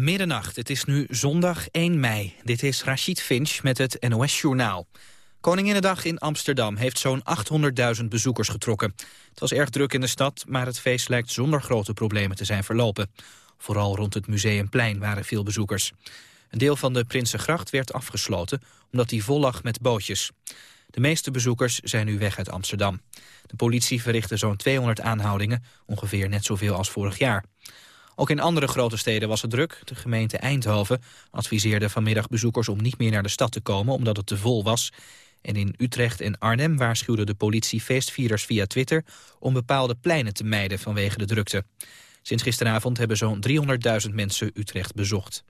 Middernacht, het is nu zondag 1 mei. Dit is Rachid Finch met het NOS-journaal. Koninginnedag in Amsterdam heeft zo'n 800.000 bezoekers getrokken. Het was erg druk in de stad, maar het feest lijkt zonder grote problemen te zijn verlopen. Vooral rond het Museumplein waren veel bezoekers. Een deel van de Prinsengracht werd afgesloten, omdat die vol lag met bootjes. De meeste bezoekers zijn nu weg uit Amsterdam. De politie verrichtte zo'n 200 aanhoudingen, ongeveer net zoveel als vorig jaar. Ook in andere grote steden was het druk. De gemeente Eindhoven adviseerde vanmiddag bezoekers om niet meer naar de stad te komen omdat het te vol was. En in Utrecht en Arnhem waarschuwde de politie feestvierders via Twitter om bepaalde pleinen te mijden vanwege de drukte. Sinds gisteravond hebben zo'n 300.000 mensen Utrecht bezocht.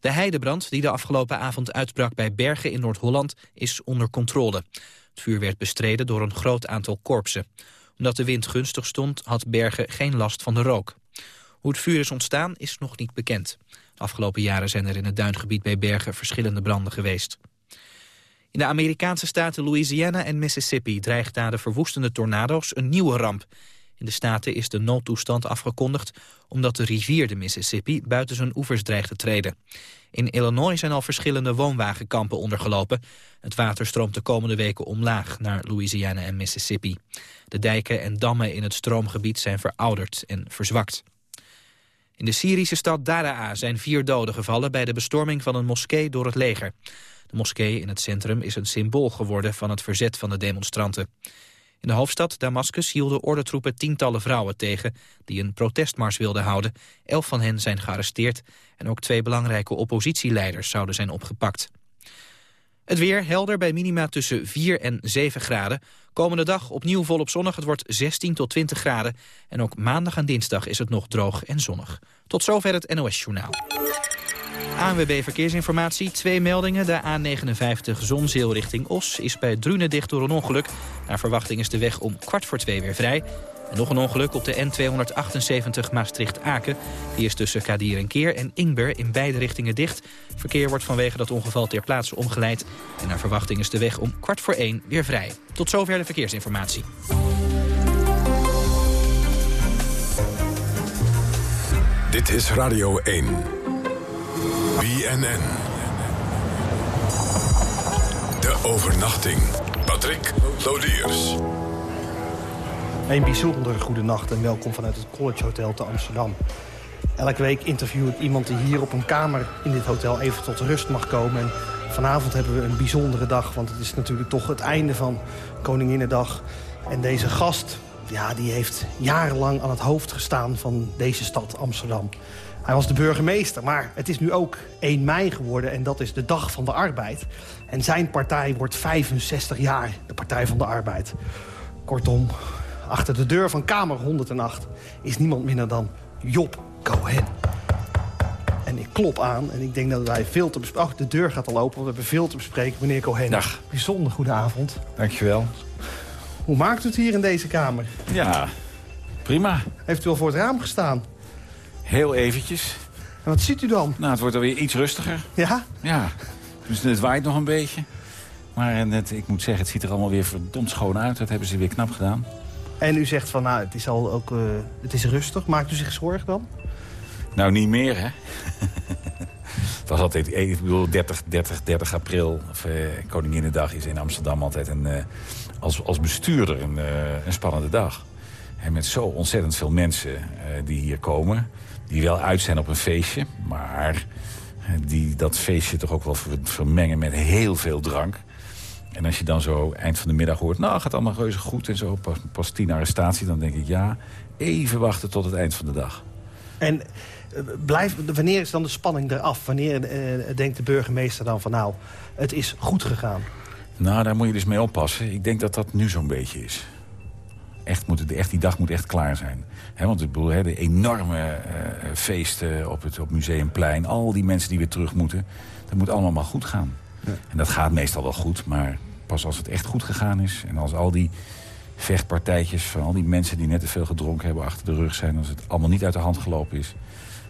De heidebrand die de afgelopen avond uitbrak bij Bergen in Noord-Holland is onder controle. Het vuur werd bestreden door een groot aantal korpsen. Omdat de wind gunstig stond had Bergen geen last van de rook. Hoe het vuur is ontstaan is nog niet bekend. Afgelopen jaren zijn er in het duingebied bij Bergen verschillende branden geweest. In de Amerikaanse staten Louisiana en Mississippi dreigt na de verwoestende tornado's een nieuwe ramp. In de staten is de noodtoestand afgekondigd omdat de rivier de Mississippi buiten zijn oevers dreigt te treden. In Illinois zijn al verschillende woonwagenkampen ondergelopen. Het water stroomt de komende weken omlaag naar Louisiana en Mississippi. De dijken en dammen in het stroomgebied zijn verouderd en verzwakt. In de Syrische stad Daraa zijn vier doden gevallen bij de bestorming van een moskee door het leger. De moskee in het centrum is een symbool geworden van het verzet van de demonstranten. In de hoofdstad Damascus hielden ordentroepen tientallen vrouwen tegen... die een protestmars wilden houden. Elf van hen zijn gearresteerd... en ook twee belangrijke oppositieleiders zouden zijn opgepakt. Het weer helder bij minima tussen 4 en 7 graden. Komende dag opnieuw volop zonnig. Het wordt 16 tot 20 graden. En ook maandag en dinsdag is het nog droog en zonnig. Tot zover het NOS Journaal. ANWB Verkeersinformatie, twee meldingen. De A59 Zonzeel richting Os is bij Drunen dicht door een ongeluk. Naar verwachting is de weg om kwart voor twee weer vrij. En nog een ongeluk op de N278 Maastricht-Aken. Die is tussen Kadir en Keer en Ingber in beide richtingen dicht. Verkeer wordt vanwege dat ongeval ter plaatse omgeleid. En naar verwachting is de weg om kwart voor één weer vrij. Tot zover de verkeersinformatie. Dit is Radio 1. BNN. De overnachting. Patrick Lodiers. Een bijzonder goede nacht en welkom vanuit het College Hotel te Amsterdam. Elke week interview ik iemand die hier op een kamer in dit hotel even tot rust mag komen. En vanavond hebben we een bijzondere dag, want het is natuurlijk toch het einde van Koninginnedag. En deze gast, ja, die heeft jarenlang aan het hoofd gestaan van deze stad Amsterdam. Hij was de burgemeester, maar het is nu ook 1 mei geworden... en dat is de Dag van de Arbeid. En zijn partij wordt 65 jaar, de Partij van de Arbeid. Kortom, achter de deur van Kamer 108 is niemand minder dan Job Cohen. En ik klop aan en ik denk dat wij veel te bespreken... Oh, de deur gaat al open, want we hebben veel te bespreken. Meneer Cohen, Dag. bijzonder goede avond. Dankjewel. Hoe maakt u het hier in deze kamer? Ja, prima. Heeft u al voor het raam gestaan? Heel eventjes. En wat ziet u dan? Nou, het wordt alweer iets rustiger. Ja? Ja, dus het waait nog een beetje. Maar het, ik moet zeggen, het ziet er allemaal weer verdomd schoon uit. Dat hebben ze weer knap gedaan. En u zegt van, nou, het is al ook, uh, het is rustig. Maakt u zich zorgen dan? Nou, niet meer, hè. het was altijd, ik bedoel, 30, 30, 30 april, of eh, Koninginnedag, is in Amsterdam altijd een, uh, als, als bestuurder een, een spannende dag. En met zo ontzettend veel mensen die hier komen, die wel uit zijn op een feestje, maar die dat feestje toch ook wel vermengen met heel veel drank. En als je dan zo eind van de middag hoort... nou, gaat allemaal reuze goed en zo, pas, pas tien arrestatie... dan denk ik, ja, even wachten tot het eind van de dag. En blijf, wanneer is dan de spanning eraf? Wanneer uh, denkt de burgemeester dan van, nou, het is goed gegaan? Nou, daar moet je dus mee oppassen. Ik denk dat dat nu zo'n beetje is. Echt, moet het, echt, die dag moet echt klaar zijn. He, want ik bedoel, he, de enorme uh, feesten op het op Museumplein... al die mensen die weer terug moeten, dat moet allemaal maar goed gaan. Ja. En dat gaat meestal wel goed, maar pas als het echt goed gegaan is... en als al die vechtpartijtjes van al die mensen die net te veel gedronken hebben... achter de rug zijn, als het allemaal niet uit de hand gelopen is...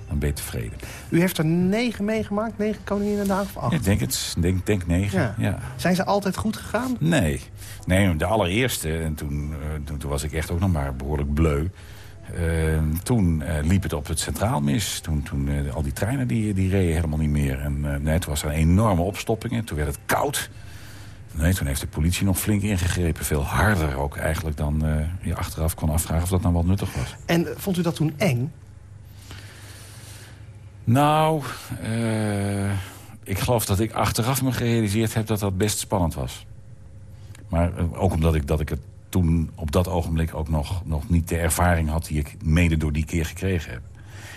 dan ben je tevreden. U heeft er negen meegemaakt, negen koninginnedagen of acht? Ja, ik denk het, denk, denk negen, ja. ja. Zijn ze altijd goed gegaan? Nee, nee de allereerste, en toen, uh, toen, toen was ik echt ook nog maar behoorlijk bleu... toen liep het op het centraal mis. Toen, toen al die treinen die, die reden helemaal niet meer. En toen was er een enorme opstoppingen. Toen werd het koud. Nee, toen heeft de politie nog flink ingegrepen. Veel harder ook eigenlijk dan je achteraf kon afvragen of dat nou wat nuttig was. En vond u dat toen eng? Nou, uh, ik geloof dat ik achteraf me gerealiseerd heb dat dat best spannend was. Maar uh, ook omdat ik, dat ik het toen op dat ogenblik ook nog, nog niet de ervaring had... die ik mede door die keer gekregen heb.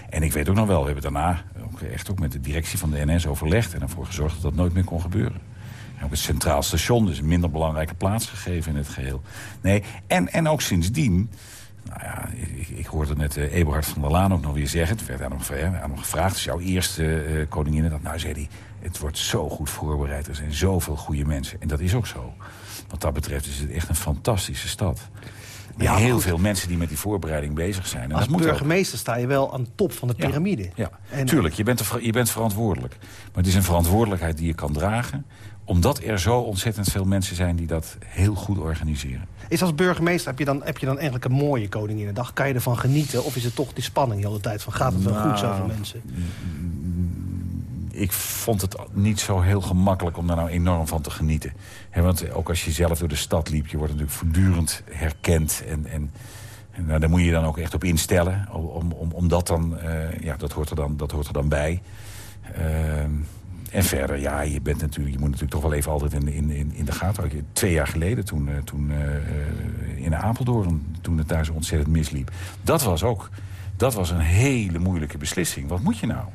En ik weet ook nog wel, we hebben daarna ook echt ook met de directie van de NS overlegd... en ervoor gezorgd dat dat nooit meer kon gebeuren. En ook het Centraal Station, dus een minder belangrijke plaats gegeven in het geheel. Nee, en, en ook sindsdien nou ja, ik, ik hoorde net uh, Eberhard van der Laan ook nog weer zeggen. Het werd aan hem, aan hem gevraagd. Dus jouw eerste uh, koningin. Dat, nou, zei hij, het wordt zo goed voorbereid. Er zijn zoveel goede mensen. En dat is ook zo. Wat dat betreft is het echt een fantastische stad. Ja, heel veel mensen die met die voorbereiding bezig zijn. En Als dat burgemeester sta je wel aan de top van de piramide. Ja, en... tuurlijk, je bent, je bent verantwoordelijk. Maar het is een verantwoordelijkheid die je kan dragen omdat er zo ontzettend veel mensen zijn die dat heel goed organiseren. Is als burgemeester, heb je dan, heb je dan eigenlijk een mooie koning in de dag? Kan je ervan genieten? Of is het toch die spanning de hele tijd van gaat het wel goed, zoveel nou, mensen? Ik vond het niet zo heel gemakkelijk om daar nou enorm van te genieten. want ook als je zelf door de stad liep, je wordt natuurlijk voortdurend herkend. En, en, en nou, daar moet je dan ook echt op instellen. Om, om, om dat dan, uh, ja, dat hoort er dan, dat hoort er dan bij. Uh, en verder, ja, je, bent natuurlijk, je moet natuurlijk toch wel even altijd in, in, in de gaten Twee jaar geleden, toen, eh, toen uh, in Apeldoorn, toen het daar zo ontzettend misliep. Dat was ook, dat was een hele moeilijke beslissing. Wat moet je nou?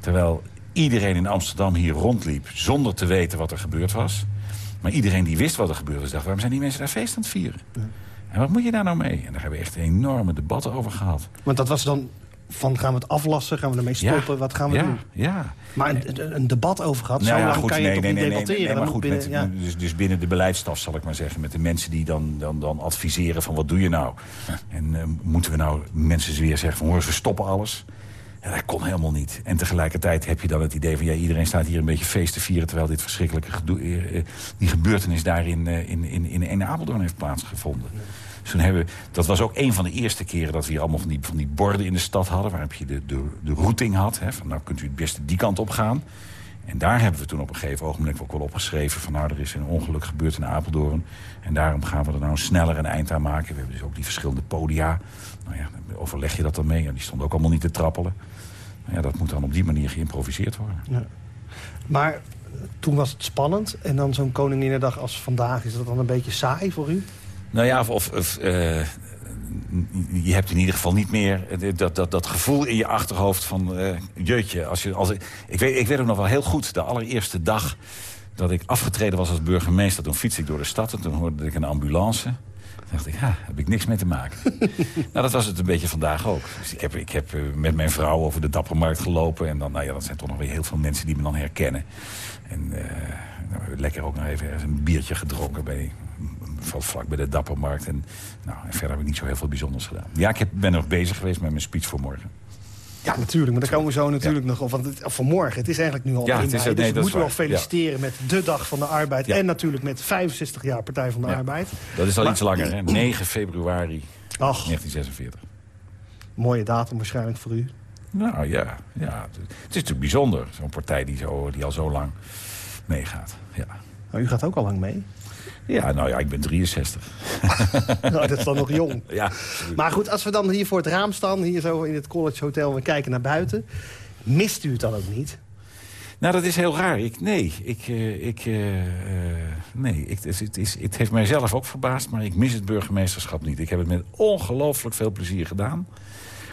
Terwijl iedereen in Amsterdam hier rondliep zonder te weten wat er gebeurd was. Maar iedereen die wist wat er gebeurd was, dacht, waarom zijn die mensen daar feest aan het vieren? En wat moet je daar nou mee? En daar hebben we echt enorme debatten over gehad. Want dat was dan van gaan we het aflassen, gaan we ermee stoppen, wat gaan we doen? Ja. Maar een, een debat over gehad, nou, zo lang kan je nee, toch nee, niet nee, debatteren? maar goed, binnen, met, dus, dus binnen de beleidsstaf zal ik maar zeggen... met de mensen die dan, dan, dan adviseren van wat doe je nou? En uh, moeten we nou mensen weer zeggen van hoor, we stoppen alles... Ja, dat kon helemaal niet. En tegelijkertijd heb je dan het idee van... ja, iedereen staat hier een beetje feest te vieren... terwijl dit verschrikkelijke gedoe, uh, die gebeurtenis daar in, in, in, in, in Apeldoorn heeft plaatsgevonden. Toen hebben, dat was ook een van de eerste keren dat we hier allemaal van die, van die borden in de stad hadden... waarop je de, de, de routing had. Hè, van nou kunt u het beste die kant op gaan. En daar hebben we toen op een gegeven ogenblik ook wel opgeschreven... van nou, er is een ongeluk gebeurd in Apeldoorn. En daarom gaan we er nou sneller een eind aan maken. We hebben dus ook die verschillende podia. Nou ja, overleg je dat dan mee? En die stonden ook allemaal niet te trappelen. Nou ja, dat moet dan op die manier geïmproviseerd worden. Ja. Maar toen was het spannend. En dan zo'n Koninginnedag als vandaag, is dat dan een beetje saai voor u? Nou ja, of... of uh, je hebt in ieder geval niet meer dat, dat, dat gevoel in je achterhoofd van... Uh, jeutje, als je, als ik, weet, ik weet ook nog wel heel goed, de allereerste dag dat ik afgetreden was als burgemeester... toen fiets ik door de stad en toen hoorde ik een ambulance. Toen dacht ik, ja, heb ik niks mee te maken. nou, dat was het een beetje vandaag ook. Dus ik heb, ik heb eh, met mijn vrouw over de Dappermarkt gelopen... en dan, nou ja, dat zijn toch nog weer heel veel mensen die me dan herkennen. En uh, nou, lekker ook nog even een biertje gedronken bij valt vlak bij de Dappermarkt. En, nou, en verder heb ik niet zo heel veel bijzonders gedaan. Ja, ik heb, ben nog bezig geweest met mijn speech voor morgen. Ja, natuurlijk. Maar daar komen we zo natuurlijk nog op. Want het, vanmorgen, het is eigenlijk nu al ja, het is, mei, Dus we moeten wel feliciteren met de Dag van de Arbeid. En natuurlijk met 65 jaar Partij van de Arbeid. Dat is al iets langer, hè? 9 februari Ach, 1946. Mooie datum waarschijnlijk voor u. Nou ja, ja. het is natuurlijk bijzonder. Zo'n partij die, zo, die al zo lang meegaat. Ja. Nou, u gaat ook al lang mee. Ja, nou ja, ik ben 63. nou, dat is dan nog jong. Ja. Maar goed, als we dan hier voor het raam staan, hier zo in het College Hotel... en kijken naar buiten, mist u het dan ook niet? Nou, dat is heel raar. Ik, nee, ik, uh, ik, uh, nee ik, het, is, het heeft mij zelf ook verbaasd, maar ik mis het burgemeesterschap niet. Ik heb het met ongelooflijk veel plezier gedaan.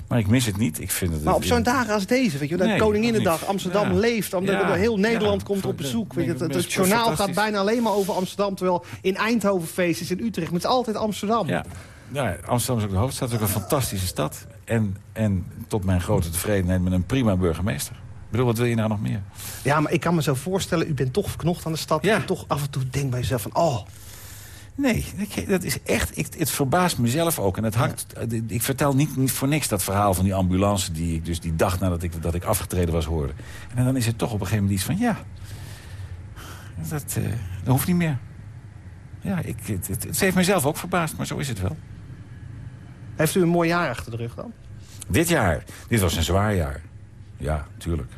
Maar ik mis het niet. Ik vind het maar op zo'n dagen als deze, weet je, dat nee, Koninginnedag, Amsterdam leeft. Omdat heel Nederland komt op bezoek. Weet je, het, het, journaal gaat bijna alleen maar over Amsterdam. Terwijl in Eindhoven feest is, in Utrecht. Maar het is altijd Amsterdam. Ja. Ja, Amsterdam is ook de hoofdstad. Het is ook een fantastische stad. En, en tot mijn grote tevredenheid met een prima burgemeester. Ik bedoel, wat wil je nou nog meer? Ja, maar ik kan me zo voorstellen, u bent toch verknocht aan de stad. Ja. En toch af en toe denk bij jezelf van, oh, Nee, dat is echt, ik, het verbaast mezelf ook. En het hangt, ik vertel niet, niet, voor niks dat verhaal van die ambulance... die ik dus die dag nadat ik, dat ik afgetreden was hoorde. En dan is het toch op een gegeven moment iets van... ja, dat, uh, dat hoeft niet meer. Ja, ik, het, het, het heeft mezelf ook verbaasd, maar zo is het wel. Heeft u een mooi jaar achter de rug dan? Dit jaar? Dit was een zwaar jaar. Ja, tuurlijk.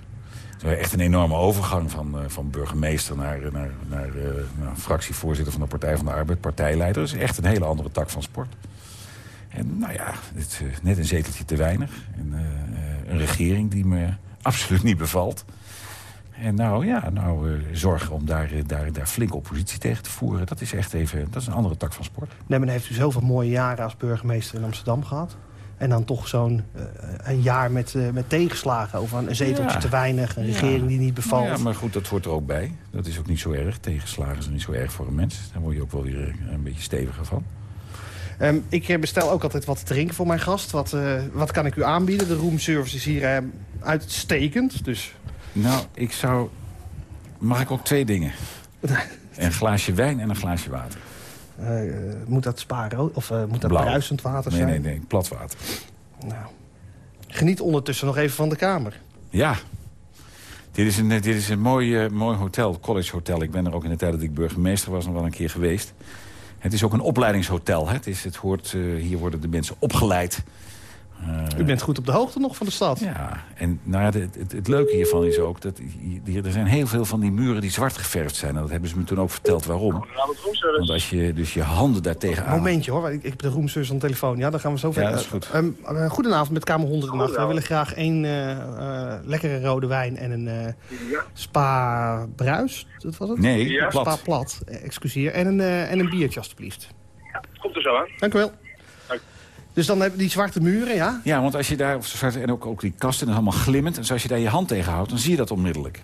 Was echt een enorme overgang van, uh, van burgemeester naar, naar, naar, uh, naar, fractievoorzitter van de Partij van de Arbeid, partijleider. Dat is echt een hele andere tak van sport. En nou ja, uh, net een zeteltje te weinig. En, een regering die me absoluut niet bevalt. En nou ja, nou, zorgen om daar, daar, daar flink oppositie tegen te voeren... dat is echt even dat is een andere tak van sport. Nee, heeft u zoveel mooie jaren als burgemeester in Amsterdam gehad. En dan toch zo'n uh, een jaar met, uh, met tegenslagen over een zeteltje ja. te weinig... een regering ja. die niet bevalt. Ja, maar goed, dat hoort er ook bij. Dat is ook niet zo erg. Tegenslagen zijn niet zo erg voor een mens. Daar word je ook wel weer een beetje steviger van. Um, ik bestel ook altijd wat te drinken voor mijn gast. Wat, uh, wat kan ik u aanbieden? De roomservice is hier uh, uitstekend. Dus... Nou, ik zou... Mag ik ook twee dingen? een glaasje wijn en een glaasje water. Uh, moet dat sparen of moet dat bruisend water nee, zijn? Nee, nee, plat water. Nou, geniet ondertussen nog even van de kamer. Ja. Dit is een, dit is een mooi, mooi hotel, college hotel. Ik ben er ook in de tijd dat ik burgemeester was nog wel een keer geweest. Het is ook een opleidingshotel. Hè? Het, is, het hoort, uh, hier worden de mensen opgeleid. Uh, U bent goed op de hoogte nog van de stad. Ja, en nou ja, het, het, het, leuke hiervan is ook... dat hier, er zijn heel veel van die muren die zwart geverfd zijn. En dat hebben ze me toen ook verteld waarom. Want als je dus je handen daartegen aan... Momentje hoor, ik, ik heb de roomservice aan de telefoon. Ja, dan gaan we zo verder. Ja, dat is goed. Uh, uh, goedenavond met Kamer 108. We willen graag één uh, lekkere rode wijn en een ja. spa bruis. Dat was het? Nee, ja. Spa plat, excuseer. En een, en een biertje alstublieft. Ja, komt er zo aan. Dank u wel. Dus dan heb je die zwarte muren, ja? Ja, want als je daar, en ook, ook die kasten, en allemaal glimmend... en als je daar je hand tegen houdt, dan zie je dat onmiddellijk.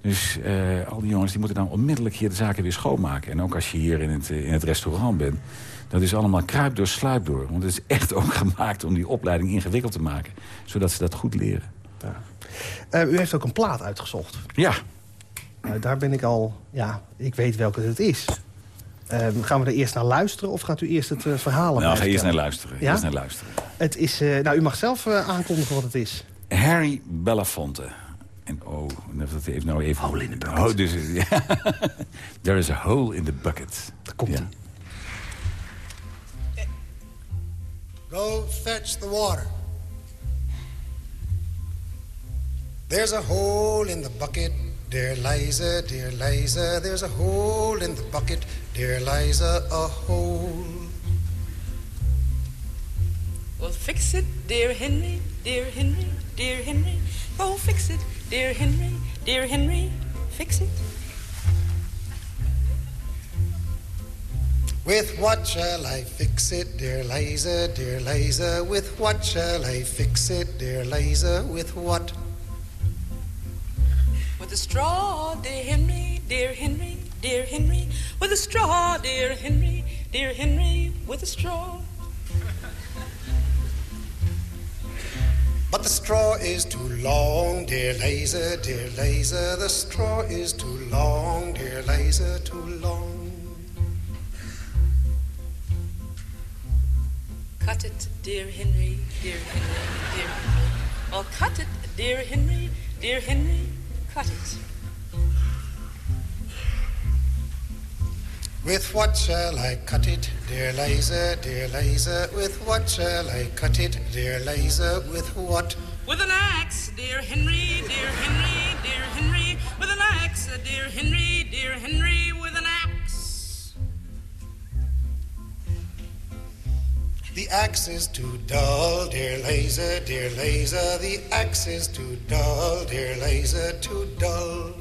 Dus uh, al die jongens die moeten dan onmiddellijk hier de zaken weer schoonmaken. En ook als je hier in het, in het restaurant bent... dat is allemaal kruip door, sluip door. Want het is echt ook gemaakt om die opleiding ingewikkeld te maken. Zodat ze dat goed leren. Ja. Uh, u heeft ook een plaat uitgezocht. Ja. Uh, daar ben ik al... Ja, ik weet welke het is. Uh, gaan we er eerst naar luisteren of gaat u eerst het uh, verhaal Nou, ga eerst naar luisteren. Ja? Eerst naar luisteren. Het is, uh, nou, u mag zelf aankondigen wat het is. Harry Belafonte. En oh, dat heeft nou even... Hole in the bucket. Oh, dus, ja. There is a hole in the bucket. Daar komt ja. Go fetch the water. There's a hole in the bucket. Dear Liza, dear Liza, there's a hole in the bucket. Dear Liza, a hole. Well, fix it, dear Henry, dear Henry, dear Henry. Oh, fix it, dear Henry, dear Henry, fix it. With what shall I fix it, dear Liza, dear Liza? With what shall I fix it, dear Liza? With what? With a straw, dear Henry, dear Henry, dear Henry. With a straw, dear Henry, dear Henry, with a straw. But the straw is too long, dear Liza, dear Liza. The straw is too long, dear Liza, too long. Cut it, dear Henry, dear Henry, dear Henry. Oh, cut it, dear Henry, dear Henry, cut it. With what shall I cut it, dear Liza, dear Liza? With what shall I cut it, dear Liza? With what? With an axe, dear Henry, dear Henry, dear Henry. With an axe, dear Henry, dear Henry, with an axe. The axe is too dull, dear Liza, dear Liza. The axe is too dull, dear Liza, too dull.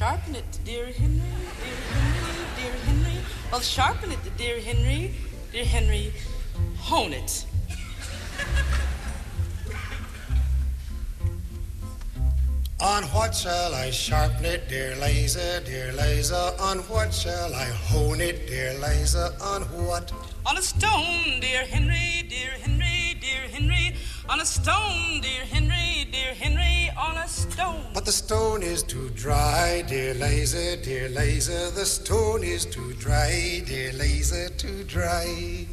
Sharpen it, dear Henry, dear Henry, dear Henry. Well, sharpen it, dear Henry, dear Henry. Hone it. On what shall I sharpen it, dear Liza, dear Liza? On what shall I hone it, dear Liza? On what? On a stone, dear Henry, dear Henry, dear Henry. On a stone, dear Henry, dear Henry, on a stone. But the stone is too dry, dear Liza, dear Liza. The stone is too dry, dear Liza, too dry.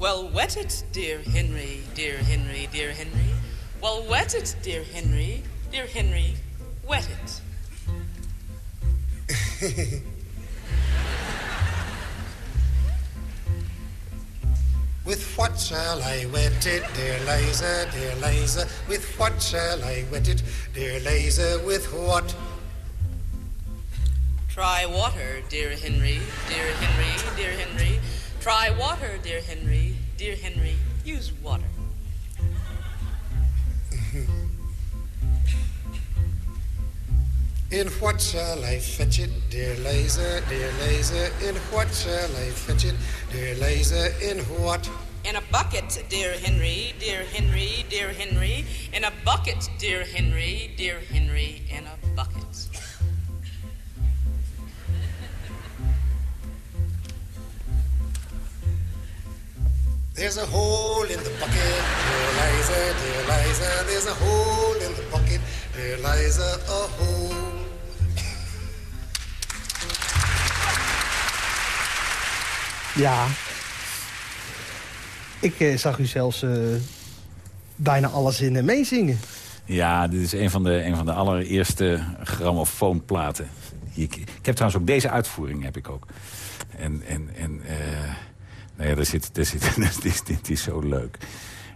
Well, wet it, dear Henry, dear Henry, dear Henry. Well, wet it, dear Henry, dear Henry, wet it. With what shall I wet it, dear Liza, dear Liza? With what shall I wet it, dear Liza? With what? Try water, dear Henry, dear Henry, dear Henry. Try water, dear Henry, dear Henry. Use water. In what shall I fetch it, dear Liza, dear Liza? In what shall I fetch it, dear Liza? In what? In a bucket, dear Henry, dear Henry, dear Henry. In a bucket, dear Henry, dear Henry. In a bucket. There's a hole in the bucket, dear Liza, dear Liza. There's a hole in the bucket, dear Liza, a hole. Ja. Ik eh, zag u zelfs eh, bijna alles in uh, meezingen. Ja, dit is een van de, een van de allereerste grammofoonplaten. Ik, ik heb trouwens ook deze uitvoering, heb ik ook. En, en, en uh, nou ja, daar zit, daar zit, dit, is, dit is zo leuk.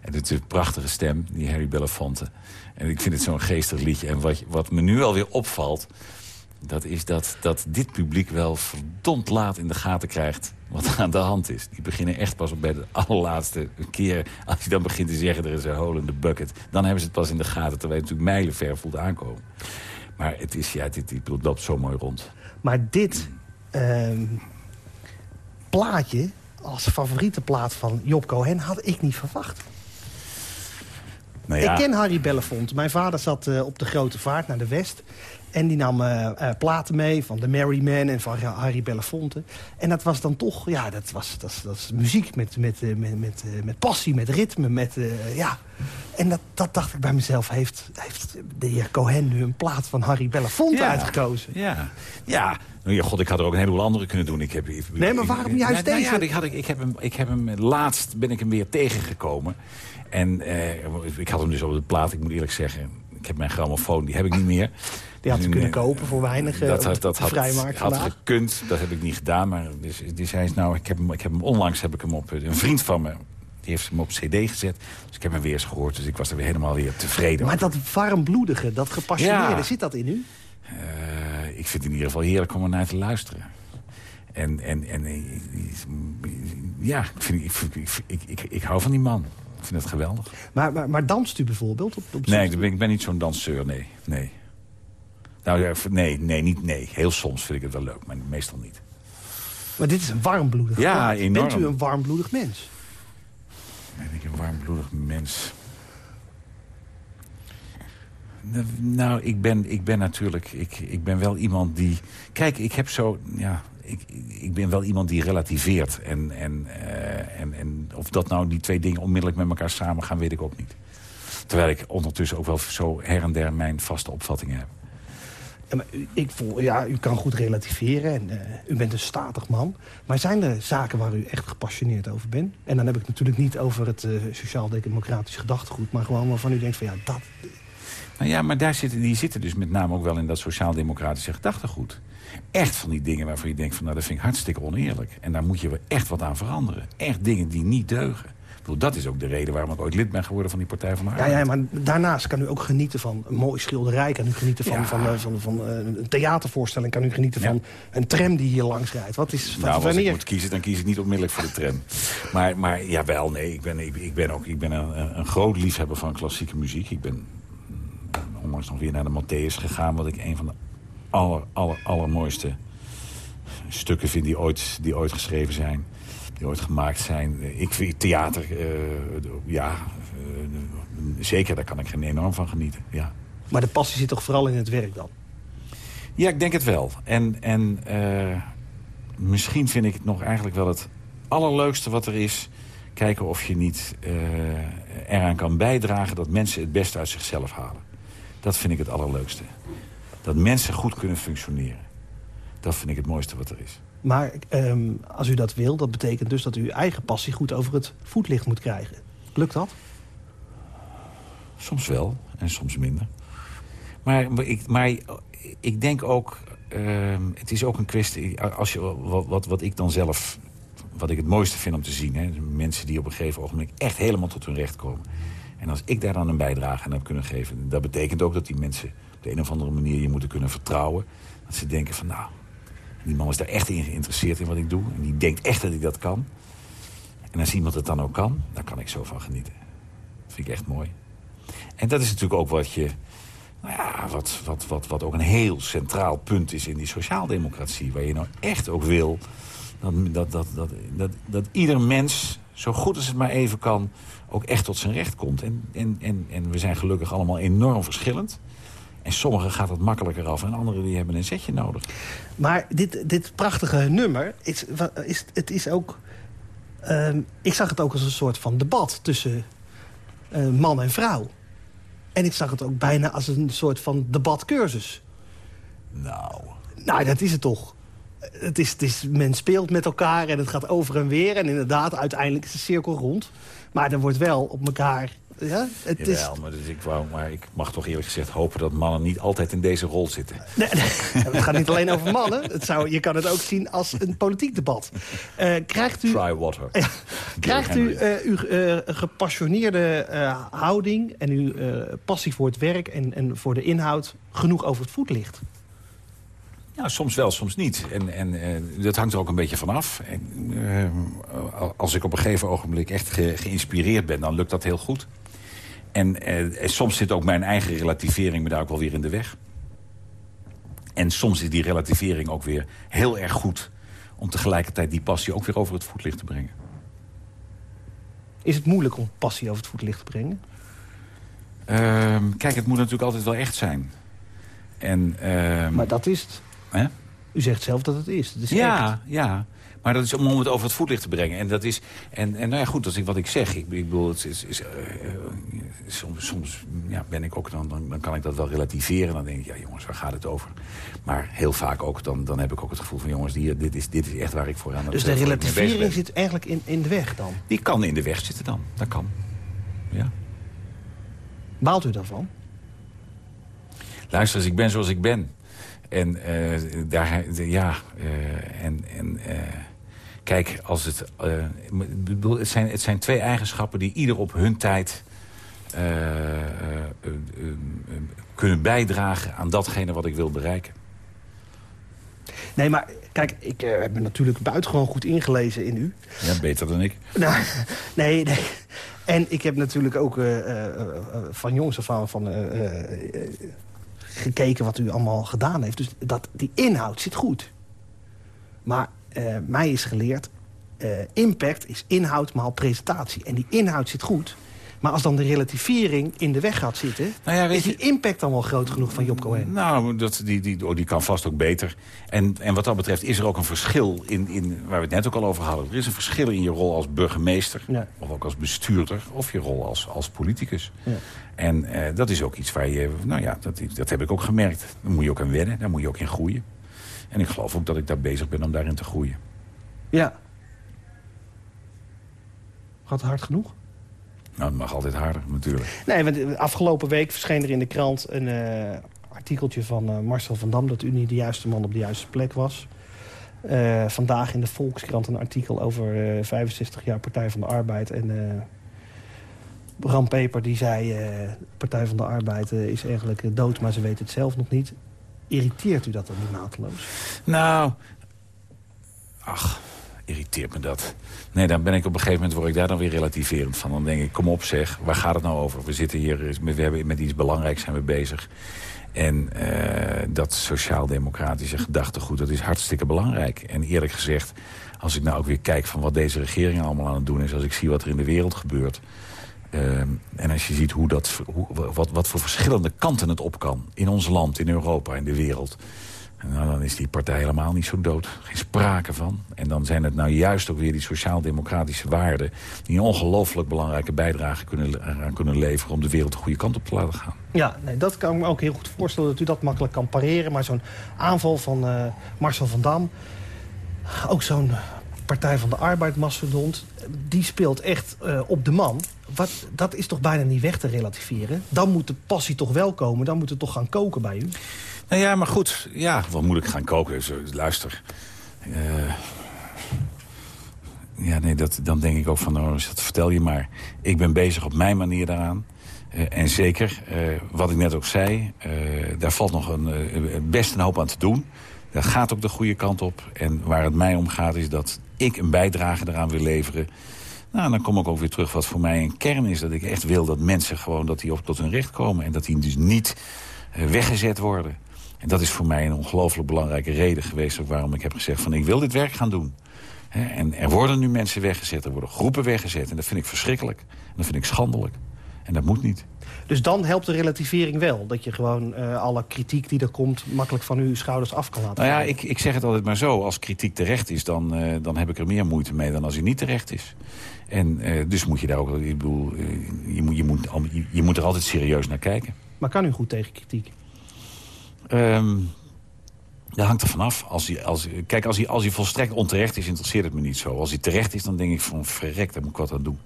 En het is een prachtige stem, die Harry Belafonte. En ik vind het zo'n geestig liedje. En wat, wat me nu alweer opvalt... dat is dat, dat dit publiek wel verdomd laat in de gaten krijgt wat aan de hand is. Die beginnen echt pas bij de allerlaatste keer... als je dan begint te zeggen, er is een hole in the bucket... dan hebben ze het pas in de gaten, terwijl je natuurlijk mijlenver voelt aankomen. Maar het is, ja, dit, dit loopt zo mooi rond. Maar dit uh, plaatje, als favoriete plaat van Job Cohen... had ik niet verwacht. Nou ja. Ik ken Harry Belafonte. Mijn vader zat uh, op de grote vaart naar de West... En die nam uh, uh, platen mee van The Merry Man en van Harry Belafonte. En dat was dan toch, ja, dat was, dat, dat was muziek met, met, uh, met, met, met passie, met ritme. Met, ja. En dat, dat dacht ik bij mezelf, heeft, heeft de heer Cohen nu een plaat van Harry Belafonte ja. uitgekozen? Ja, ja. Nou ja, god, ik had er ook een heleboel andere kunnen doen. Ik heb, ik, nee, maar waarom juist nou, deze? Nou ja, ik, had, ik, heb hem, ik heb hem laatst, ben ik hem weer tegengekomen. En ik had hem dus op de plaat, ik moet eerlijk zeggen... ik heb mijn grammofoon, die heb ik niet meer... Die had u kunnen kopen voor weinig dat, had, dat had, had gekund, dat heb ik niet gedaan. Maar dus, dus hij is nou, ik heb, hem, ik heb hem onlangs heb ik hem op... Een vriend van me, die heeft hem op cd gezet. Dus ik heb hem weer eens gehoord. Dus ik was er weer helemaal weer tevreden Maar dat warmbloedige, dat gepassioneerde, ja. zit dat in u? Uh, ik vind het in ieder geval heerlijk om er naar te luisteren. En, en, en ja, ik, vind, ik, ik, ik hou van die man. Ik vind het geweldig. Maar, maar, maar danst u bijvoorbeeld? Op, op nee, ik ben, ik ben niet zo'n danseur, nee. nee. Nou ja, nee, nee, niet nee. Heel soms vind ik het wel leuk, maar meestal niet. Maar dit is een warmbloedig Ja, enorm. Bent u een warmbloedig mens? Ben ik een warmbloedig mens? Nou, ik ben, ik ben natuurlijk... Ik, ik ben wel iemand die... Kijk, ik heb zo... Ja, ik, ik ben wel iemand die relativeert. En, en, uh, en, en of dat nou die twee dingen onmiddellijk met elkaar samen gaan, weet ik ook niet. Terwijl ik ondertussen ook wel zo her en der mijn vaste opvattingen heb. Ja, maar ik voel, ja, u kan goed relativeren en uh, u bent een statig man. Maar zijn er zaken waar u echt gepassioneerd over bent? En dan heb ik natuurlijk niet over het uh, sociaal-democratisch gedachtegoed... maar gewoon waarvan u denkt van ja, dat... Nou ja, maar daar zitten, die zitten dus met name ook wel in dat sociaal-democratische gedachtegoed. Echt van die dingen waarvan je denkt van nou, dat vind ik hartstikke oneerlijk. En daar moet je wel echt wat aan veranderen. Echt dingen die niet deugen. Bedoel, dat is ook de reden waarom ik ooit lid ben geworden van die Partij van de Arbeid. Ja, ja, maar daarnaast kan u ook genieten van een mooi schilderij. Kan u genieten van, Ja. van, van, van, van, eh, een theatervoorstelling. Kan u genieten Ja. van een tram die hier langs rijdt. Wat is, wat, Nou, als ik moet kiezen, dan kies ik niet onmiddellijk voor de tram. Maar, maar jawel, nee, ik ben, ik, ik ben ook ik ben een, een groot liefhebber van klassieke muziek. Ik ben mm, onlangs nog weer naar de Matthäus gegaan... wat ik een van de aller, aller, allermooiste stukken vind die ooit, die ooit geschreven zijn. Die ooit gemaakt zijn. Ik vind theater, eh, ja, eh, zeker, daar kan ik geen enorm van genieten, ja. Maar de passie zit toch vooral in het werk dan? Ja, ik denk het wel. En, en eh, misschien vind ik het nog eigenlijk wel het allerleukste wat er is... kijken of je niet eh, eraan kan bijdragen dat mensen het beste uit zichzelf halen. Dat vind ik het allerleukste. Dat mensen goed kunnen functioneren. Dat vind ik het mooiste wat er is. Maar ehm, als u dat wil, dat betekent dus dat u uw eigen passie goed over het voetlicht moet krijgen. Lukt dat? Soms wel en soms minder. Maar, maar ik, maar ik denk ook... ehm, het is ook een kwestie... Als je, wat, wat, wat ik dan zelf wat ik het mooiste vind om te zien... Hè, mensen die op een gegeven ogenblik echt helemaal tot hun recht komen. En als ik daar dan een bijdrage aan heb kunnen geven... dat betekent ook dat die mensen de een of andere manier je moeten kunnen vertrouwen. Dat ze denken van nou, die man is daar echt in geïnteresseerd in wat ik doe. En die denkt echt dat ik dat kan. En als iemand het dan ook kan, daar kan ik zo van genieten. Dat vind ik echt mooi. En dat is natuurlijk ook wat je... Nou ja, wat, wat, wat, wat ook een heel centraal punt is in die sociaaldemocratie. Waar je nou echt ook wil dat, dat, dat, dat, dat, dat ieder mens, zo goed als het maar even kan... ook echt tot zijn recht komt. En, en, en, en we zijn gelukkig allemaal enorm verschillend. En sommigen gaat het makkelijker af en anderen die hebben een zetje nodig. Maar dit, dit prachtige nummer, is, is, het is ook... Ehm, ik zag het ook als een soort van debat tussen uh, man en vrouw. En ik zag het ook bijna als een soort van debatcursus. Nou... Nou, dat is het toch. Het is, het is, men speelt met elkaar en het gaat over en weer. En inderdaad, uiteindelijk is de cirkel rond. Maar er wordt wel op elkaar ja, het Jawel, is... maar, dus ik wou, maar ik mag toch eerlijk gezegd hopen dat mannen niet altijd in deze rol zitten. Nee, nee, het gaat niet alleen over mannen. Het zou, je kan het ook zien als een politiek debat. Uh, krijgt u, Try water. krijgt u uh, uw uh, gepassioneerde houding en uw passie voor het werk en, en voor de inhoud genoeg over het voetlicht? Ja, soms wel, soms niet. En, en dat hangt er ook een beetje vanaf. En, als ik op een gegeven ogenblik echt geïnspireerd ben, dan lukt dat heel goed. En, eh, en soms zit ook mijn eigen relativering me daar ook wel weer in de weg. En soms is die relativering ook weer heel erg goed... om tegelijkertijd die passie ook weer over het voetlicht te brengen. Is het moeilijk om passie over het voetlicht te brengen? Uh, kijk, het moet natuurlijk altijd wel echt zijn. En, uh, maar dat is het. Hè? U zegt zelf dat het is. Het is ja, echt. ja. Maar dat is om, het over het voetlicht te brengen. En dat is. En, en nou ja, goed, dat is wat ik zeg. Ik, ik bedoel, het is. is uh, soms soms ja, ben ik ook dan, dan, dan kan ik dat wel relativeren. Dan denk ik, ja jongens, waar gaat het over? Maar heel vaak ook, dan, dan heb ik ook het gevoel van jongens, die, dit, is, dit is echt waar ik voor aan het Dus de relativering zit eigenlijk in, in de weg dan? Die kan in de weg zitten dan. Dat kan. Ja. Baalt u daarvan? Luister eens, ik ben zoals ik ben. En uh, daar, ja, uh, en, en uh, Kijk, als het, uh, het, zijn, het zijn twee eigenschappen die ieder op hun tijd uh, uh, kunnen bijdragen aan datgene wat ik wil bereiken. Nee, maar kijk, ik heb me natuurlijk buitengewoon goed ingelezen in u. Ja, beter dan ik. Nou, nee, nee. En ik heb natuurlijk ook van jongs af aan van, gekeken wat u allemaal gedaan heeft. Dus dat, die inhoud zit goed. Maar uh, mij is geleerd... Uh, impact is inhoud maal presentatie. En die inhoud zit goed. Maar als dan de relativering in de weg gaat zitten... Nou ja, is die impact dan wel groot genoeg van Job Cohen? Nou, dat, die, die, oh, die kan vast ook beter. En, en wat dat betreft is er ook een verschil in, in... waar we het net ook al over hadden. Er is een verschil in je rol als burgemeester... Ja. of ook als bestuurder... of je rol als, als politicus. Ja. En uh, dat is ook iets waar je... Nou ja, dat, dat heb ik ook gemerkt. Daar moet je ook aan wennen. Daar moet je ook in groeien. En ik geloof ook dat ik daar bezig ben om daarin te groeien. Ja. Gaat het hard genoeg? Nou, het mag altijd harder, natuurlijk. Nee, want afgelopen week verscheen er in de krant een uh, artikeltje van uh, Marcel van Dam... dat u niet de juiste man op de juiste plek was. Uh, vandaag in de Volkskrant een artikel over 65 jaar Partij van de Arbeid... en Bram Peper die zei... Partij van de Arbeid is eigenlijk dood, maar ze weet het zelf nog niet. Irriteert u dat dan niet mateloos? Nou, ach, irriteert me dat. Nee, dan ben ik op een gegeven moment word ik daar dan weer relativerend van. Dan denk ik, kom op zeg, waar gaat het nou over? We zitten hier, we hebben met iets belangrijks zijn we bezig. En uh, dat sociaal-democratische gedachtegoed, dat is hartstikke belangrijk. En eerlijk gezegd, als ik nou ook weer kijk van wat deze regering allemaal aan het doen is... als ik zie wat er in de wereld gebeurt... Uh, en als je ziet hoe dat, hoe, wat, wat voor verschillende kanten het op kan... in ons land, in Europa, in de wereld... Nou, dan is die partij helemaal niet zo dood. Geen sprake van. En dan zijn het nou juist ook weer die sociaal-democratische waarden... die een ongelooflijk belangrijke bijdrage kunnen, kunnen leveren... om de wereld de goede kant op te laten gaan. Ja, nee, dat kan ik me ook heel goed voorstellen dat u dat makkelijk kan pareren. Maar zo'n aanval van uh, Marcel van Dam... ook zo'n Partij van de Arbeid, mastodont... die speelt echt uh, op de man. Wat, dat is toch bijna niet weg te relativeren? Dan moet de passie toch wel komen. Dan moet het toch gaan koken bij u? Nou ja, maar goed. Ja, wat moet ik gaan koken? Luister. Uh, Ja, nee, dat, dan denk ik ook van, nou, dat vertel je maar. Ik ben bezig op mijn manier daaraan. En zeker, wat ik net ook zei, daar valt nog een, best een hoop aan te doen. Dat gaat ook de goede kant op. En waar het mij om gaat is dat ik een bijdrage eraan wil leveren. Nou, dan kom ik ook weer terug wat voor mij een kern is. Dat ik echt wil dat mensen gewoon dat die op tot hun recht komen. En dat die dus niet weggezet worden. En dat is voor mij een ongelooflijk belangrijke reden geweest... waarom ik heb gezegd van ik wil dit werk gaan doen. En er worden nu mensen weggezet, er worden groepen weggezet. En dat vind ik verschrikkelijk. Dat vind ik schandelijk. En dat moet niet. Dus dan helpt de relativering wel? Dat je gewoon uh, alle kritiek die er komt... makkelijk van uw schouders af kan laten Nou ja, ik, ik zeg het altijd maar zo. Als kritiek terecht is, dan, uh, dan heb ik er meer moeite mee... dan als hij niet terecht is. En uh, dus moet je daar ook... Ik bedoel, je, moet, je, moet, je, moet er altijd serieus naar kijken. Maar kan u goed tegen kritiek? Um, dat hangt er vanaf. Als hij, als, kijk, als hij, als hij volstrekt onterecht is, interesseert het me niet zo. Als hij terecht is, dan denk ik van verrek, daar moet ik wat aan doen.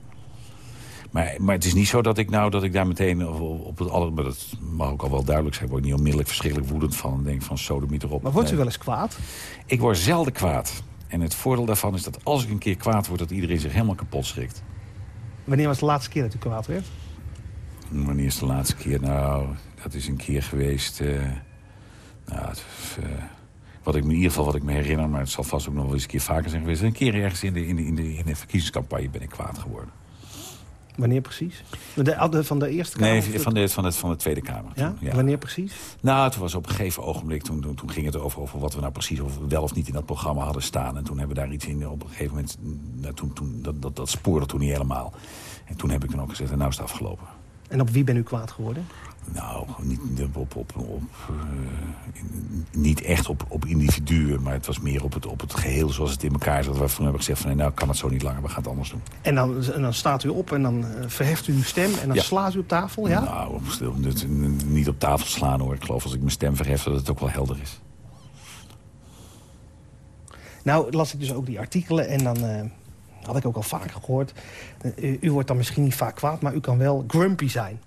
Maar, maar het is niet zo dat ik nou dat ik daar meteen op, op het alle... Maar dat mag ook al wel duidelijk zijn. word ik niet onmiddellijk verschrikkelijk woedend van. En denk van sodemiet erop. Maar wordt u wel eens kwaad? Ik word zelden kwaad. En het voordeel daarvan is dat als ik een keer kwaad word... dat iedereen zich helemaal kapot schrikt. Wanneer was de laatste keer dat u kwaad werd? Wanneer is de laatste keer? Nou, dat is een keer geweest... Uh, nou, het, uh, wat ik me in ieder geval wat ik me herinner, maar het zal vast ook nog wel eens een keer vaker zijn geweest. Een keer ergens in de, in de, in de, in de verkiezingscampagne ben ik kwaad geworden. Wanneer precies? De, van de Eerste Kamer? Nee, van de, van, van de Tweede Kamer. Ja? ja? Wanneer precies? Nou, het was op een gegeven ogenblik, toen, toen, toen ging het over, over wat we nou precies of wel of niet in dat programma hadden staan. En toen hebben we daar iets in, op een gegeven moment, nou, toen, toen, dat, dat, dat spoorde toen niet helemaal. En toen heb ik dan ook gezegd, nou is het afgelopen. En op wie ben u kwaad geworden? Nou, niet, op, op, op, uh, niet echt op, op individuen, maar het was meer op het, op het geheel zoals het in elkaar zat. Waarvan hebben gezegd van nou kan het zo niet langer, we gaan het anders doen. En dan, en dan staat u op en dan uh, verheft u uw stem en dan ja. slaat u op tafel, ja? Nou, stil, niet op tafel slaan hoor. Ik geloof als ik mijn stem verhef dat het ook wel helder is. Nou, las ik dus ook die artikelen en dan... Uh, had ik ook al vaker gehoord. U, u wordt dan misschien niet vaak kwaad, maar u kan wel grumpy zijn.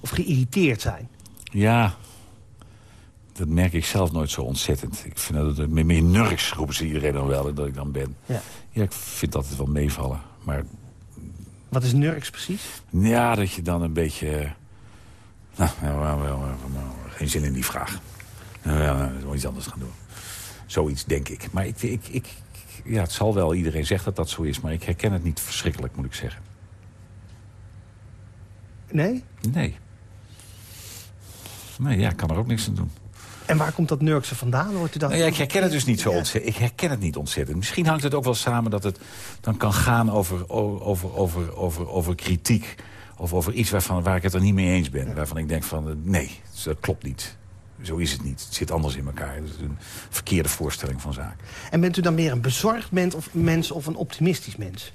Of geïrriteerd zijn. Ja, dat merk ik zelf nooit zo ontzettend. Ik vind dat het meer nurks roepen ze iedereen dan wel dat ik dan ben. Ja. ja, ik vind dat het wel meevallen. Maar... Wat is nurks precies? Ja, dat je dan een beetje... Nou, wel, wel, geen zin in die vraag. Ja, wel iets anders gaan doen. Zoiets, denk ik. Maar ik, ik, ik, ja, het zal wel. Iedereen zegt dat dat zo is. Maar ik herken het niet verschrikkelijk, moet ik zeggen. Nee? Nee. Nee, ja, ik kan er ook niks aan doen. En waar komt dat nurkse vandaan? Hoort u dat... Nou ja, ik herken het dus niet zo ontzettend. Ik herken het niet ontzettend. Misschien hangt het ook wel samen dat het dan kan gaan over, over, over, over, over kritiek. Of over iets waarvan, waar ik het er niet mee eens ben. Waarvan ik denk van, nee, dat klopt niet. Zo is het niet. Het zit anders in elkaar. Het is een verkeerde voorstelling van zaken. En bent u dan meer een bezorgd mens of, mens of een optimistisch mens?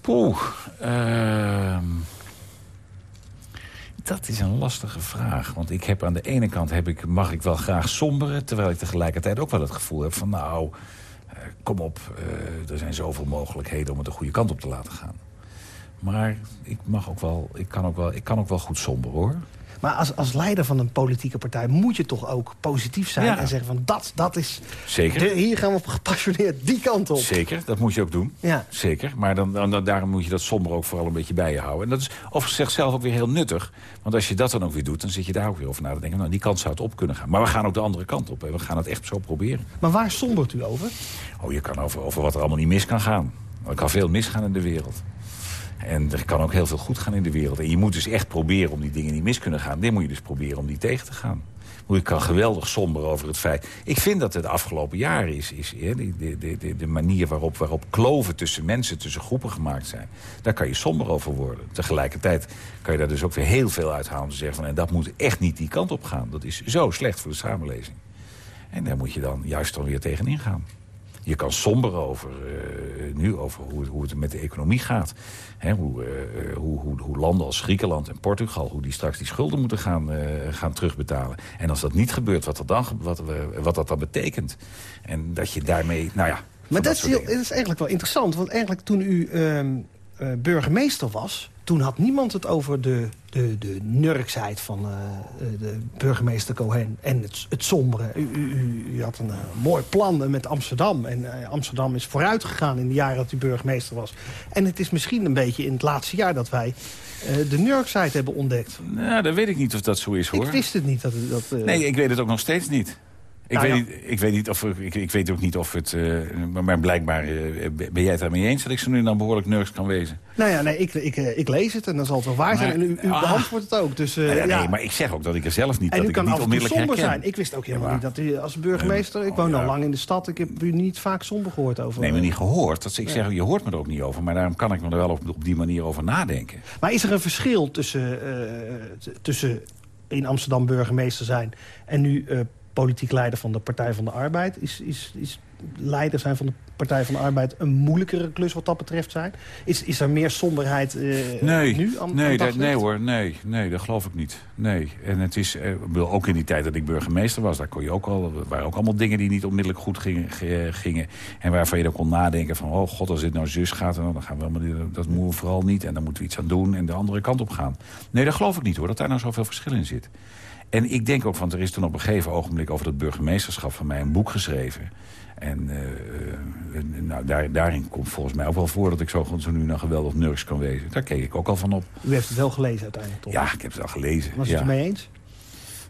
Poeh. Uh... Dat is een lastige vraag. Want ik heb aan de ene kant heb ik, mag ik wel graag somberen... terwijl ik tegelijkertijd ook wel het gevoel heb van... nou, uh, kom op, uh, er zijn zoveel mogelijkheden om het de goede kant op te laten gaan. Maar ik, mag ook wel, ik, kan, ook wel, ik kan ook wel goed somber, hoor. Maar als, als leider van een politieke partij moet je toch ook positief zijn... en zeggen van dat, dat is... Zeker. hier gaan we gepassioneerd die kant op. Zeker, dat moet je ook doen. Ja. Zeker. Maar dan, dan, daarom moet je dat somber ook vooral een beetje bij je houden. En dat is of zichzelf ook weer heel nuttig. Want als je dat dan ook weer doet, dan zit je daar ook weer over na te denken. Nou, die kant zou het op kunnen gaan. Maar we gaan ook de andere kant op. Hè. We gaan het echt zo proberen. Maar waar sombert u over? Oh, je kan over, over wat er allemaal niet mis kan gaan. Er kan veel misgaan in de wereld. En er kan ook heel veel goed gaan in de wereld. En je moet dus echt proberen om die dingen niet mis kunnen gaan. Dan moet je dus proberen om die tegen te gaan. Ik kan geweldig somber over het feit... Ik vind dat het afgelopen jaren is... is de, de, de, de manier waarop, waarop kloven tussen mensen, tussen groepen gemaakt zijn. Daar kan je somber over worden. Tegelijkertijd kan je daar dus ook weer heel veel uithalen. Te zeggen van, en dat moet echt niet die kant op gaan. Dat is zo slecht voor de samenleving. En daar moet je dan juist dan weer tegenin gaan. Je kan somber over, uh, nu over hoe, hoe, het met de economie gaat. hoe, uh, hoe, hoe, hoe, landen als Griekenland en Portugal... hoe die straks die schulden moeten gaan, uh, gaan terugbetalen. En als dat niet gebeurt, wat dat, dan, wat, wat dat dan betekent. En dat je daarmee, nou ja... Maar dat, dat is, heel, dat is eigenlijk wel interessant. Want eigenlijk toen u ehm, burgemeester was... toen had niemand het over de, de, de nurksheid van uh, de burgemeester Cohen en het, het sombere. U, u, u had een uh, mooi plan met Amsterdam. En uh, Amsterdam is vooruit gegaan in de jaren dat u burgemeester was. En het is misschien een beetje in het laatste jaar dat wij de nurksheid hebben ontdekt. Nou, dat weet ik niet of dat zo is, hoor. Ik wist het niet. Dat, dat, Nee, ik weet het ook nog steeds niet. Ik, Nou weet ja. niet, ik, weet niet of, ik, ik weet ook niet of het... eh, maar, blijkbaar eh, ben jij het daarmee eens... dat ik zo nu en dan behoorlijk nurks kan wezen. Nou ja, nee, ik, ik, ik lees het en dan zal het wel waar zijn. En u, u Ah. beantwoordt het ook. Dus, eh, Nou ja, ja. Nee, maar ik zeg ook dat ik er zelf niet, En dat u ik kan het niet onmiddellijk somber herken. zijn. Ik wist ook helemaal niet dat u als burgemeester... Ik woon oh, al ja. lang in de stad. Ik heb u niet vaak somber gehoord over... Nee, maar niet gehoord. Dat, ik zeg, je hoort me er ook niet over. Maar daarom kan ik me er wel op, op die manier over nadenken. Maar is er een verschil tussen, eh, tussen in Amsterdam burgemeester zijn... en nu eh, politiek leider van de Partij van de Arbeid? Is, is, is leider zijn van de Partij van de Arbeid een moeilijkere klus wat dat betreft zijn? Is, is er meer somberheid eh, Nee, nu aan, nee, aan dat, daglicht? nee hoor, nee, nee, dat geloof ik niet. Nee, en het is, bedoel, ook in die tijd dat ik burgemeester was, daar kon je ook al, er waren ook allemaal dingen die niet onmiddellijk goed gingen, ge- gingen. En waarvan je dan kon nadenken van, oh god, als dit nou zus gaat, dan gaan we helemaal, dat moeten we vooral niet. En dan moeten we iets aan doen en de andere kant op gaan. Nee, dat geloof ik niet hoor, dat daar nou zoveel verschil in zit. En ik denk ook, want er is toen op een gegeven ogenblik over het burgemeesterschap van mij een boek geschreven. En eh, eh, nou, daar, daarin komt volgens mij ook wel voor dat ik zo, zo nu nog geweldig nurks kan wezen. Daar keek ik ook al van op. U heeft het wel gelezen uiteindelijk, toch? Ja, ik heb het al gelezen. Was u ja. het ermee eens?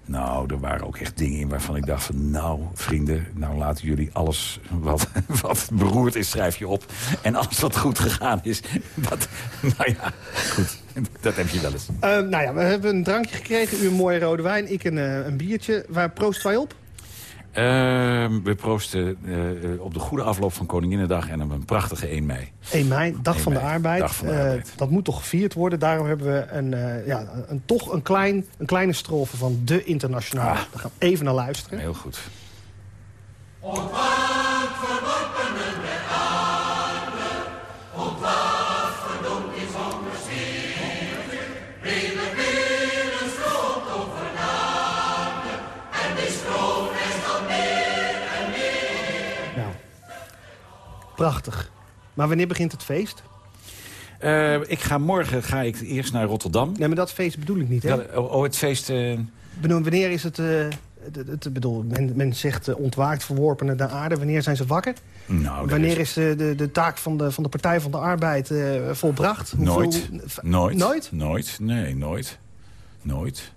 Nou, er waren ook echt dingen in waarvan ik dacht van... nou, vrienden, nou laten jullie alles wat, wat beroerd is, schrijf je op. En alles wat goed gegaan is, dat... Nou ja, goed, dat heb je wel eens. Eh, nou ja, we hebben een drankje gekregen. U een mooie rode wijn, ik een, eh, een biertje. Waar proosten wij op? Ehm, we proosten eh, op de goede afloop van Koninginnedag... en op een prachtige 1 mei. 1 mei, Dag 1 van de mei, Arbeid. Dag van de Eh, Arbeid. dat moet toch gevierd worden. Daarom hebben we een, eh, ja, een, toch een, klein, een kleine strofe van de internationale. Ah. Daar gaan we even naar luisteren. Heel goed. Prachtig. Maar wanneer begint het feest? Eh, ik ga morgen ga ik eerst naar Rotterdam. Nee, maar dat feest bedoel ik niet, hè? Oh, oh, het feest... Ik bedoel, wanneer is het... eh, het, het- bedoel, men, men zegt ontwaakt verworpenen naar aarde. Wanneer zijn ze wakker? nou, er Wanneer is de, de taak van de, van de Partij van de Arbeid volbracht? Hoeveel- Nooit. Nooit. Nooit? Nooit. Nee, nooit. Nooit.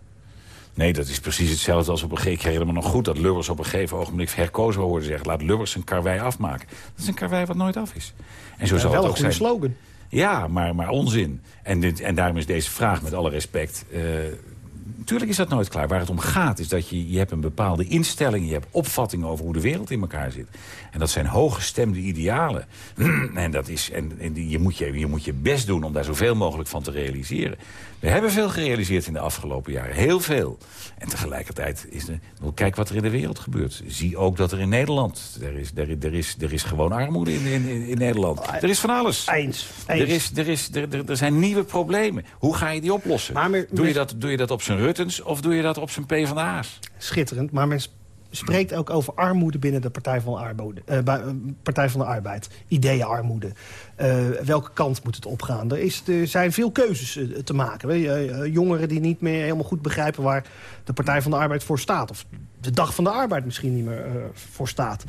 Nee, dat is precies hetzelfde als op een gegeven moment helemaal nog goed... dat Lubbers op een gegeven ogenblik herkozen wil worden. Zegt, laat Lubbers een karwei afmaken. Dat is een karwei wat nooit af is. En zo Ja, zal wel het een ook goede zijn. slogan. Ja, maar, maar onzin. En, dit, en daarom is deze vraag, met alle respect... eh, Tuurlijk is dat nooit klaar. Waar het om gaat is dat je, je hebt een bepaalde instelling... je hebt opvattingen over hoe de wereld in elkaar zit. En dat zijn hooggestemde idealen. en dat is, en, en je, moet je, je moet je best doen om daar zoveel mogelijk van te realiseren. We hebben veel gerealiseerd in de afgelopen jaren. Heel veel. En tegelijkertijd is er... Kijk wat er in de wereld gebeurt. Zie ook dat er in Nederland... Er is, er, er is, er is gewoon armoede in, in, in, Nederland. Er is van alles. Eens. eens. Er, is, er, is, er, er, er zijn nieuwe problemen. Hoe ga je die oplossen? Maar doe, je dat, doe je dat op zijn Ruttens of doe je dat op zijn PvdA's? Schitterend. Maar men sp- spreekt ook over armoede binnen de Partij van de Arbeid. eh, eh, Partij van de Arbeid. Ideeënarmoede. Eh, welke kant moet het opgaan? Er, is, er zijn veel keuzes eh, te maken. eh, jongeren die niet meer helemaal goed begrijpen... waar de Partij van de Arbeid voor staat. Of de Dag van de Arbeid misschien niet meer voor staat.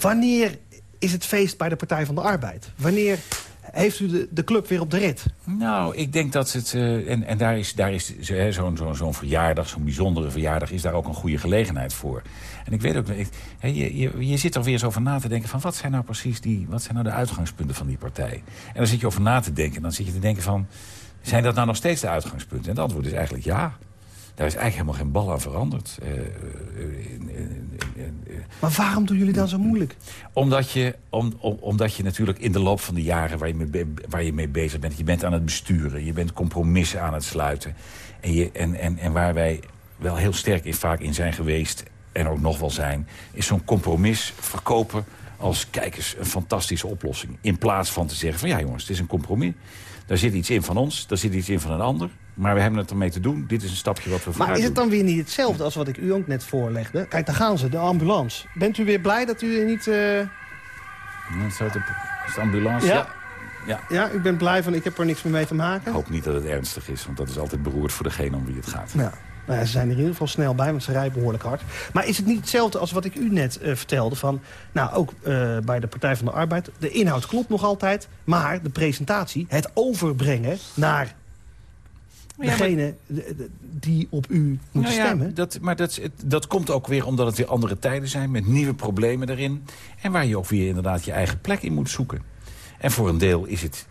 Wanneer is het feest bij de Partij van de Arbeid? Wanneer heeft u de, de club weer op de rit? Nou, ik denk dat het... eh, en, en daar is, daar is zo- zo'n zo'n zo'n verjaardag, zo'n bijzondere verjaardag... is daar ook een goede gelegenheid voor. En ik weet ook... Ik, je, je, zit er weer eens over na te denken van... wat zijn nou precies die... wat zijn nou de uitgangspunten van die partij? En dan zit je over na te denken. En dan zit je te denken van... zijn dat nou nog steeds de uitgangspunten? En het antwoord is eigenlijk ja. Daar is eigenlijk helemaal geen bal aan veranderd. Eh, eh, eh, Maar waarom doen jullie dan zo moeilijk? omdat je, om, om- omdat je natuurlijk in de loop van de jaren waar je, mee, waar je mee bezig bent... je bent aan het besturen, je bent compromissen aan het sluiten. En, je, en, en, en waar wij wel heel sterk in, vaak in zijn geweest en ook nog wel zijn... is zo'n compromis verkopen als, kijk eens, een fantastische oplossing. In plaats van te zeggen van, ja jongens, het is een compromis. Daar zit iets in van ons, daar zit iets in van een ander. Maar we hebben het ermee te doen. Dit is een stapje wat we Maar is het dan weer niet hetzelfde als wat ik u ook net voorlegde? Kijk, daar gaan ze, de ambulance. Bent u weer blij dat u niet... Ja, het is de- ambulance? Ja. Ja. Ja. Ja, u bent blij van ik heb er niks meer mee te maken? Ik hoop niet dat het ernstig is, want dat is altijd beroerd voor degene om wie het gaat. Ja. Nou ja, ze zijn er in ieder geval snel bij, want ze rijden behoorlijk hard. Maar is het niet hetzelfde als wat ik u net eh, vertelde? Van, nou, ook eh, bij de Partij van de Arbeid. De inhoud klopt nog altijd, maar de presentatie, het overbrengen naar degene de- de- die op u moet Nou ja, stemmen. dat, maar dat, dat komt ook weer omdat het weer andere tijden zijn... met nieuwe problemen erin. En waar je ook weer inderdaad je eigen plek in moet zoeken. En voor een deel is het,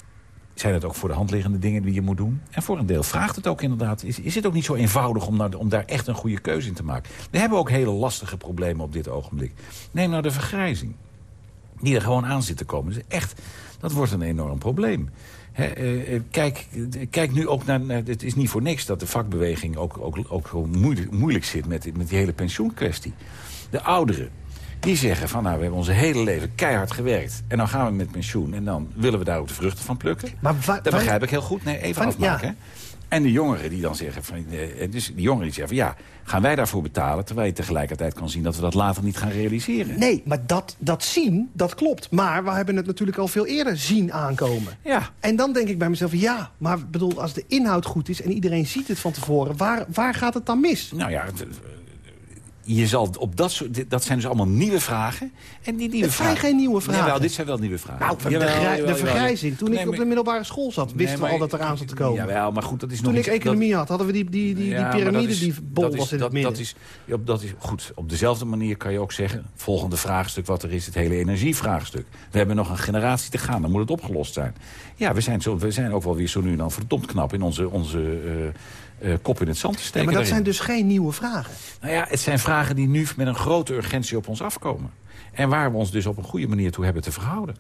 zijn het ook voor de hand liggende dingen die je moet doen. En voor een deel vraagt het ook inderdaad... is, is het ook niet zo eenvoudig om, nou, om daar echt een goede keuze in te maken. We hebben ook hele lastige problemen op dit ogenblik. Neem nou de vergrijzing. Die er gewoon aan zit te komen. Dus echt, dat wordt een enorm probleem. Eh, eh, kijk, eh, kijk nu ook naar. Het is niet voor niks dat de vakbeweging ook, ook, ook moeilijk, moeilijk zit... Met, met die hele pensioenkwestie. De ouderen, die zeggen van... nou, we hebben onze hele leven keihard gewerkt... en dan gaan we met pensioen en dan willen we daar ook de vruchten van plukken. Maar dat begrijp ik heel goed. Nee, even Van- afmaken. ja. En de jongeren die dan zeggen... Van, eh, dus die jongeren die zeggen van... ja, gaan wij daarvoor betalen... terwijl je tegelijkertijd kan zien dat we dat later niet gaan realiseren. Nee, maar dat, dat zien, dat klopt. Maar we hebben het natuurlijk al veel eerder zien aankomen. Ja, En dan denk ik bij mezelf, ja, maar bedoel, als de inhoud goed is... en iedereen ziet het van tevoren, waar, waar gaat het dan mis? Nou ja, eh, je zal op dat soort... Dat zijn dus allemaal nieuwe vragen. En die nieuwe Het zijn vragen... geen nieuwe vragen. Jawel, dit zijn wel nieuwe vragen. Nou, de, Jawel, grij- jawel, de jawel. vergrijzing. Toen Nee, ik op de middelbare school zat, wisten Nee, we al dat eraan zat te komen. Jawel, maar goed, dat is nog Toen ik dat- economie had, hadden we die, die, die, Ja, die piramide is- die bol dat is- was in dat, het midden. Dat is, ja, dat is goed. Op dezelfde manier kan je ook zeggen... volgende vraagstuk wat er is, het hele energievraagstuk. We hebben nog een generatie te gaan, dan moet het opgelost zijn. Ja, we zijn, zo, we zijn ook wel weer zo nu en dan verdomd knap... in onze, onze eh, eh, kop in het zand te steken. Ja, maar dat daarin. zijn dus geen nieuwe vragen. Nou ja, het zijn vragen die nu met een grote urgentie op ons afkomen. En waar we ons dus op een goede manier toe hebben te verhouden.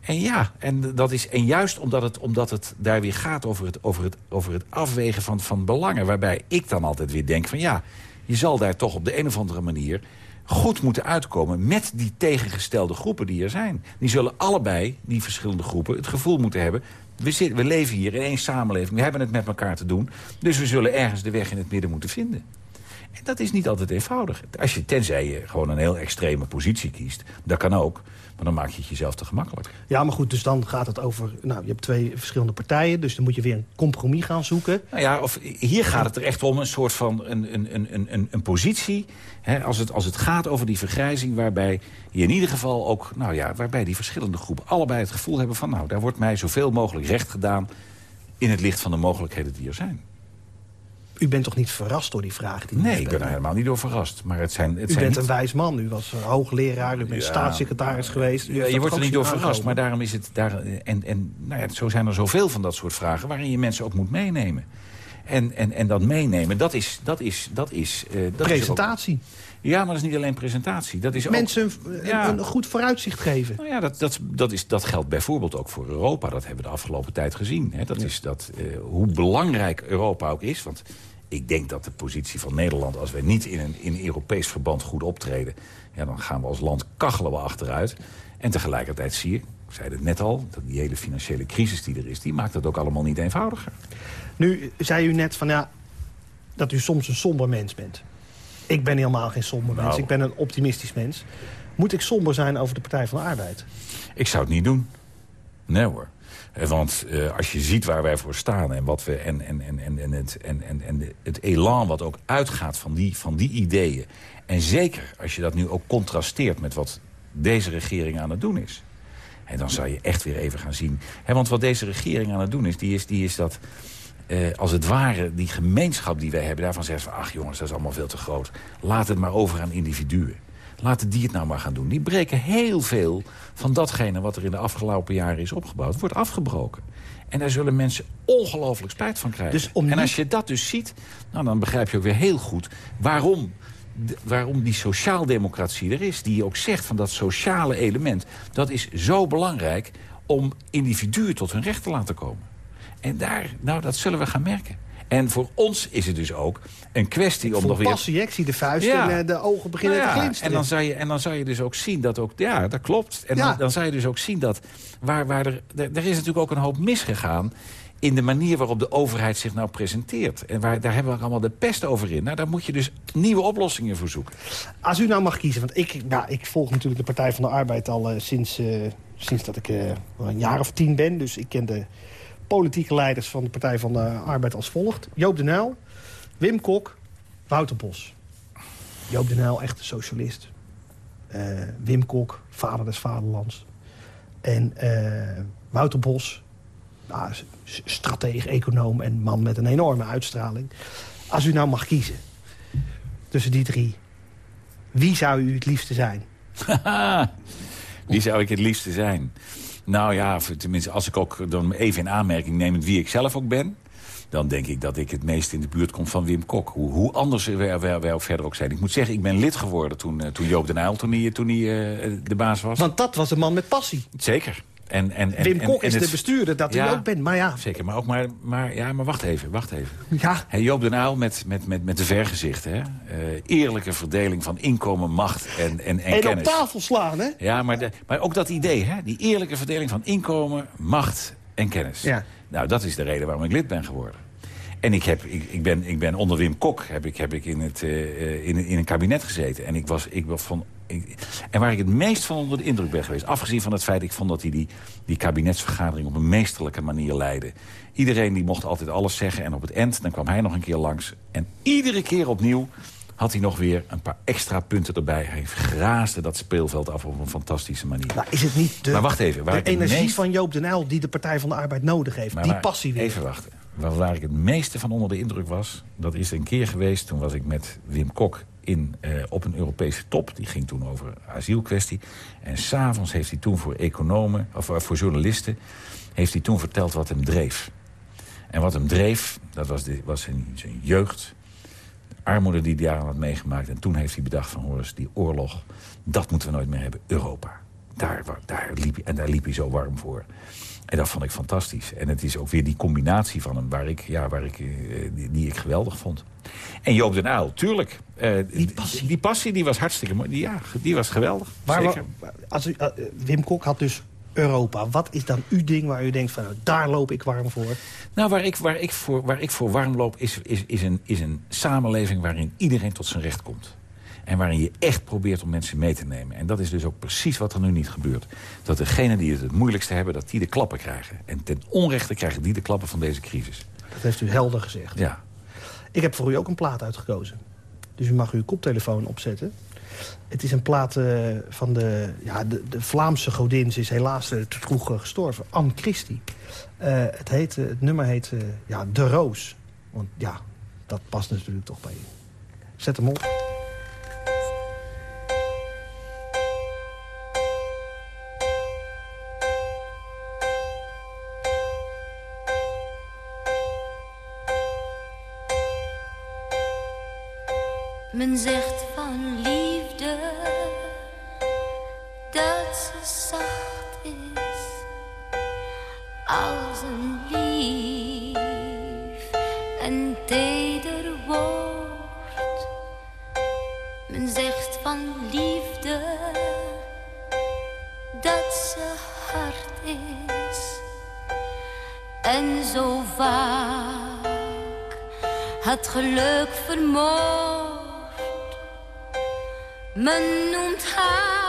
En ja, en, dat is, en juist omdat het, omdat het daar weer gaat over het, over het, over het afwegen van, van belangen... waarbij ik dan altijd weer denk van ja, je zal daar toch op de een of andere manier... goed moeten uitkomen met die tegengestelde groepen die er zijn. Die zullen allebei, die verschillende groepen, het gevoel moeten hebben... We, zitten, we leven hier in één samenleving, we hebben het met elkaar te doen... dus we zullen ergens de weg in het midden moeten vinden. En dat is niet altijd eenvoudig. Als je, tenzij je gewoon een heel extreme positie kiest, dat kan ook... maar dan maak je het jezelf te gemakkelijk. Ja, maar goed, dus dan gaat het over... Nou, je hebt twee verschillende partijen, dus dan moet je weer een compromis gaan zoeken. Nou ja, of, hier gaat het er echt om een soort van een, een, een, een, een positie... Hè, als, het, als het gaat over die vergrijzing... waarbij je in ieder geval ook... Nou ja, waarbij die verschillende groepen allebei het gevoel hebben van... nou, daar wordt mij zoveel mogelijk recht gedaan... in het licht van de mogelijkheden die er zijn. U bent toch niet verrast door die vragen? Die Nee, ik ben er helemaal niet door verrast. Maar het zijn, het U zijn bent niet- een wijs man. U was eh, hoogleraar, u bent Ja. staatssecretaris geweest. U Ja, je wordt er niet door verrast, aankomen. maar daarom is het... Daar, en en nou ja, zo zijn er zoveel van dat soort vragen... waarin je mensen ook moet meenemen. En, en, en dat meenemen, dat is... Dat is, dat is eh, dat is Presentatie. ja, maar dat is niet alleen presentatie. Dat is ook, Mensen een, Ja. een, een goed vooruitzicht geven. Nou ja, dat, dat, dat, is, dat geldt bijvoorbeeld ook voor Europa. Dat hebben we de afgelopen tijd gezien. Hè. Dat is dat, eh, hoe belangrijk Europa ook is. Want ik denk dat de positie van Nederland... als wij niet in een in Europees verband goed optreden... Ja, dan gaan we als land kachelen we achteruit. En tegelijkertijd zie je, ik zei het net al... dat die hele financiële crisis die er is... die maakt het ook allemaal niet eenvoudiger. Nu zei u net van ja, dat u soms een somber mens bent. Ik ben helemaal geen somber Nou. mens. Ik ben een optimistisch mens. Moet ik somber zijn over de Partij van de Arbeid? Ik zou het niet doen. Nee hoor. Eh, Want eh, als je ziet waar wij voor staan en, wat we, en, en, en, en, en, het, en, en, en het elan wat ook uitgaat van die, van die ideeën. En zeker als je dat nu ook contrasteert met wat deze regering aan het doen is. En dan zou je echt weer even gaan zien. Hè, want wat deze regering aan het doen is, die is, die is dat... eh, als het ware, die gemeenschap die wij hebben... daarvan zeggen ze van, ach jongens, dat is allemaal veel te groot. Laat het maar over aan individuen. Laten die het nou maar gaan doen. Die breken heel veel van datgene wat er in de afgelopen jaren is opgebouwd. Wordt afgebroken. En daar zullen mensen ongelooflijk spijt van krijgen. Dus om En als je dat dus ziet, nou, dan begrijp je ook weer heel goed... waarom, de- waarom die sociaaldemocratie er is. Die ook zegt van dat sociale element. Dat is zo belangrijk om individuen tot hun recht te laten komen. En daar, nou, dat zullen we gaan merken. En voor ons is het dus ook een kwestie om nog weer... passie, ik zie de vuist Ja. en eh, de ogen beginnen Nou te ja, glinsteren. en, dan zou je, en dan zou je dus ook zien dat ook... Ja, dat klopt. En Ja. dan, dan zou je dus ook zien dat... Waar, waar er, er, is natuurlijk ook een hoop misgegaan in de manier waarop de overheid zich nou presenteert. En waar, daar hebben we allemaal de pest over in. Nou, daar moet je dus nieuwe oplossingen voor zoeken. Als u nou mag kiezen, want ik, nou, ik volg natuurlijk de Partij van de Arbeid al eh, sinds, eh, sinds dat ik een jaar of tien ben. Dus ik ken de politieke leiders van de Partij van de Arbeid als volgt. Joop de Nijl, Wim Kok, Wouter Bos. Joop de Nijl, echte socialist. Eh, Wim Kok, vader des vaderlands. En eh, Wouter Bos, nou, stratege, econoom en man met een enorme uitstraling. Als u nou mag kiezen tussen die drie, wie zou u het liefste zijn? Wie zou ik het liefste zijn? Nou ja, tenminste, als ik ook dan even in aanmerking neem... wie ik zelf ook ben... dan denk ik dat ik het meest in de buurt kom van Wim Kok. Hoe, hoe anders wij, ook verder ook zijn. Ik moet zeggen, ik ben lid geworden toen, eh, toen Joop den Uyl toen hij, toen hij eh, de baas was. Want dat was een man met passie. Zeker. En, en, en, Wim Kok en is de bestuurder, dat u Ja. ook bent. Maar ja, Zeker, maar ook maar, maar, ja, maar wacht even, wacht even. ja Hey, Joop den Uyl met, met, met, met de vergezichten. Hè? Eh, eerlijke verdeling van inkomen, macht en, en, en, en op tafel slaan, hè? Ja, maar, de, maar ook dat idee, hè? die eerlijke verdeling van inkomen, macht en kennis. Ja. Nou, dat is de reden waarom ik lid ben geworden. En ik, heb, ik, ik, ben, ik ben onder Wim Kok heb ik, heb ik in, het, eh, eh, in, in een kabinet gezeten. En, ik was, ik was van, ik- en waar ik het meest van onder de indruk ben geweest... afgezien van het feit, ik vond dat hij die, die kabinetsvergadering... op een meesterlijke manier leidde. Iedereen die mocht altijd alles zeggen. En op het eind, dan kwam hij nog een keer langs. En iedere keer opnieuw had hij nog weer een paar extra punten erbij. Hij graasde dat speelveld af op een fantastische manier. Nou, is het niet de, Maar wacht even, waar de energie meest- van Joop den Uyl die de Partij van de Arbeid nodig heeft? Maar die passie weer. Even wachten. Waar, ik het meeste van onder de indruk was... dat is een keer geweest, toen was ik met Wim Kok in, eh, op een Europese top. Die ging toen over asielkwestie. En s'avonds heeft hij toen voor economen, of eh, voor journalisten... heeft hij toen verteld wat hem dreef. En wat hem dreef, dat was, de, was zijn, zijn jeugd. De armoede die hij daar had meegemaakt. En toen heeft hij bedacht van, hoor die oorlog... dat moeten we nooit meer hebben, Europa. Daar, daar liep en daar liep hij zo warm voor. En dat vond ik fantastisch. En het is ook weer die combinatie van hem waar ik, ja, waar ik, eh, die, die ik geweldig vond. En Joop den Uyl, tuurlijk. Eh, Die passie. Die passie die was hartstikke mooi. Die, ja, die was geweldig. Zeker. als u, eh, Wim Kok had dus Europa. Wat is dan uw ding waar u denkt van, nou, daar loop ik warm voor? Nou, waar ik, waar ik, voor, waar ik voor warm loop is, is, is, een, is een samenleving waarin iedereen tot zijn recht komt. En waarin je echt probeert om mensen mee te nemen. En dat is dus ook precies wat er nu niet gebeurt. Dat degenen die het het moeilijkste hebben, dat die de klappen krijgen. En ten onrechte krijgen die de klappen van deze crisis. Dat heeft u helder gezegd. Ja. Ik heb voor u ook een plaat uitgekozen. Dus u mag uw koptelefoon opzetten. Het is een plaat eh, van de, ja, de, de Vlaamse godin. Ze is helaas eh, te vroeg eh, gestorven. Anne Christie. Het, heet, het nummer heet ja, De Roos. Want ja, dat past natuurlijk toch bij u. Zet hem op. Men zegt van liefde dat ze zacht is als een lief en teder woord. Men zegt van liefde dat ze hard is en zo vaak het geluk vermoord. Men noemt haar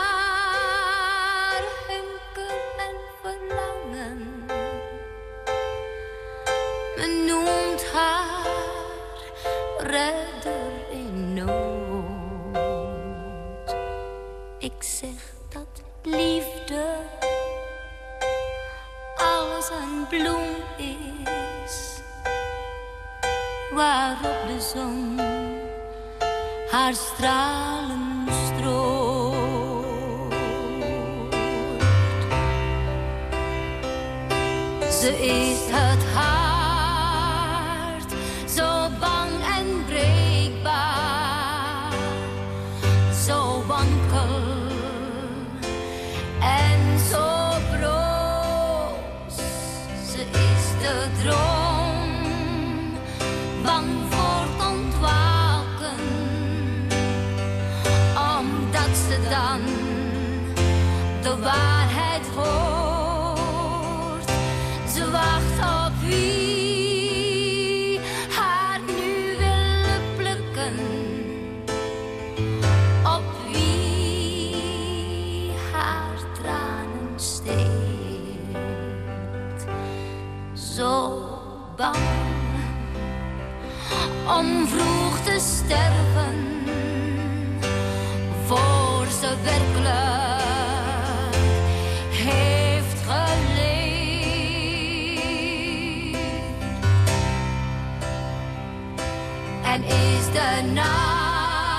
En is de nacht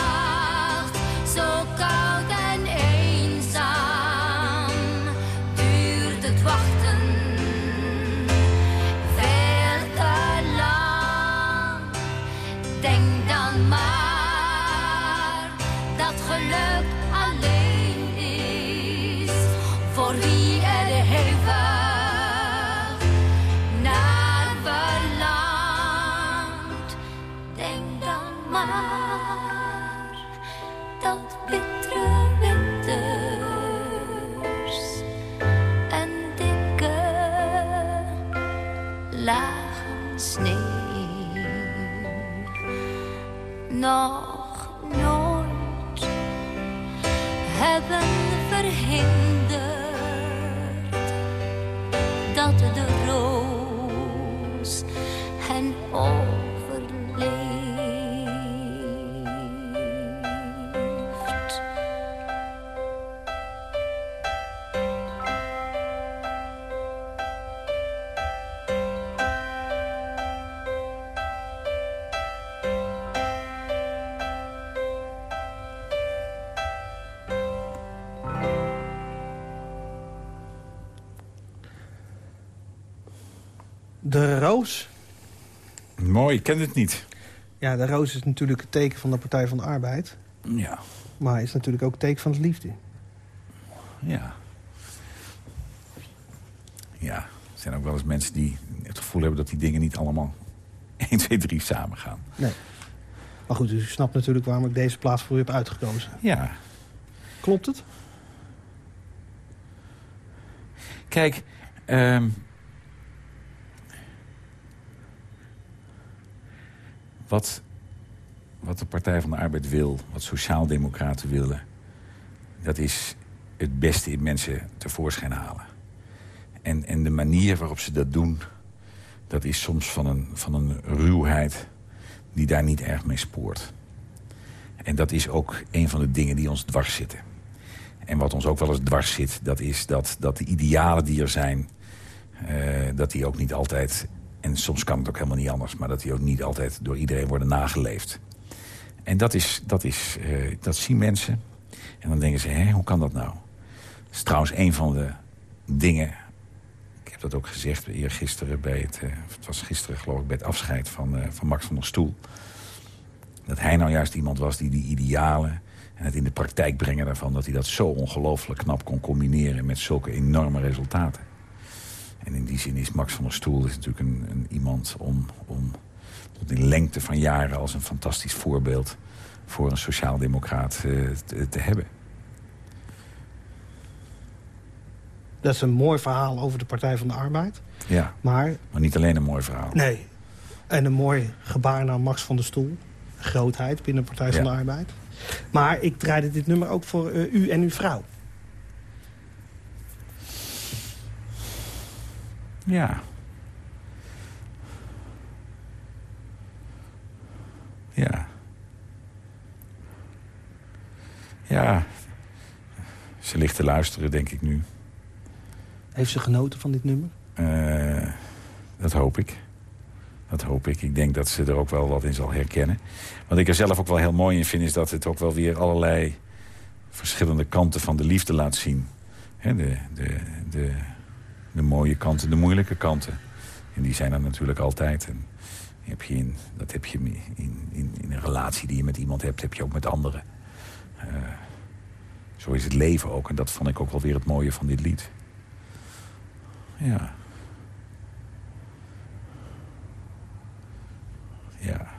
zo koud Mooi, ik ken het niet. Ja, de roos is natuurlijk het teken van de Partij van de Arbeid. Ja, Maar is natuurlijk ook het teken van de liefde. ja. Ja, er zijn ook wel eens mensen die het gevoel hebben... dat die dingen niet allemaal 1, 2, 3 samen gaan. Nee. Maar goed, u snapt natuurlijk waarom ik deze plaats voor u heb uitgekozen. Ja, Klopt het? Kijk, ehm, wat, wat de Partij van de Arbeid wil, wat sociaaldemocraten willen... dat is het beste in mensen tevoorschijn halen. En, en de manier waarop ze dat doen... dat is soms van een, van een ruwheid die daar niet erg mee spoort. En dat is ook een van de dingen die ons dwars zitten. En wat ons ook wel eens dwars zit, dat is dat, dat de idealen die er zijn... eh, dat die ook niet altijd, en soms kan het ook helemaal niet anders... maar dat die ook niet altijd door iedereen worden nageleefd. En dat, is, dat, is, eh, dat zien mensen. En dan denken ze, hè, hoe kan dat nou? Dat is trouwens een van de dingen... Ik heb dat ook gezegd eergisteren bij het... eh, het was gisteren geloof ik bij het afscheid van, eh, van Max van der Stoel. Dat hij nou juist iemand was die die idealen en het in de praktijk brengen daarvan... dat hij dat zo ongelooflijk knap kon combineren met zulke enorme resultaten. En in die zin is Max van der Stoel is natuurlijk een, een iemand om, om tot in lengte van jaren... als een fantastisch voorbeeld voor een sociaaldemocraat eh, te, te hebben. Dat is een mooi verhaal over de Partij van de Arbeid. Ja, Maar, maar niet alleen een mooi verhaal. nee. En een mooi gebaar naar Max van der Stoel. Grootheid binnen de Partij van de Arbeid. Maar ik draaide dit nummer ook voor eh, u en uw vrouw. Ja. Ja. Ja. Ze ligt te luisteren, denk ik nu. Heeft ze genoten van dit nummer? Eh, dat hoop ik. Dat hoop ik. Ik denk dat ze er ook wel wat in zal herkennen. Wat ik er zelf ook wel heel mooi in vind... is dat het ook wel weer allerlei verschillende kanten van de liefde laat zien. De, de, de, de mooie kanten, de moeilijke kanten. En die zijn er natuurlijk altijd. En heb in, dat heb je in, in, in een relatie die je met iemand hebt... heb je ook met anderen. Eh, zo is het leven ook. En dat vond ik ook wel weer het mooie van dit lied. Ja. Ja.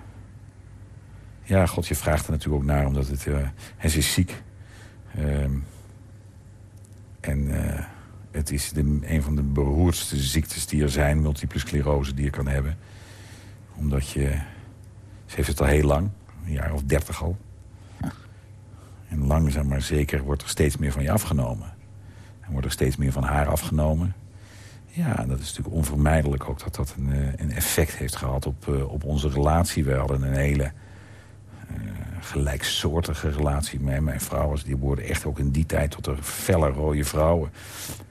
Ja, god, je vraagt er natuurlijk ook naar, omdat het... en ze is ziek. Ehm, en eh, het is een van de beroerdste ziektes die er zijn. Multiple sclerose die je kan hebben. Omdat je... Ze heeft het al heel lang. Een jaar of dertig al. En langzaam maar zeker wordt er steeds meer van je afgenomen. En wordt er steeds meer van haar afgenomen. Ja, en dat is natuurlijk onvermijdelijk ook dat dat een, eh, een effect heeft gehad op, eh, op onze relatie. We hadden een hele eh, gelijksoortige relatie met mijn vrouw. Was, die behoorde echt ook in die tijd tot de felle rode vrouwen.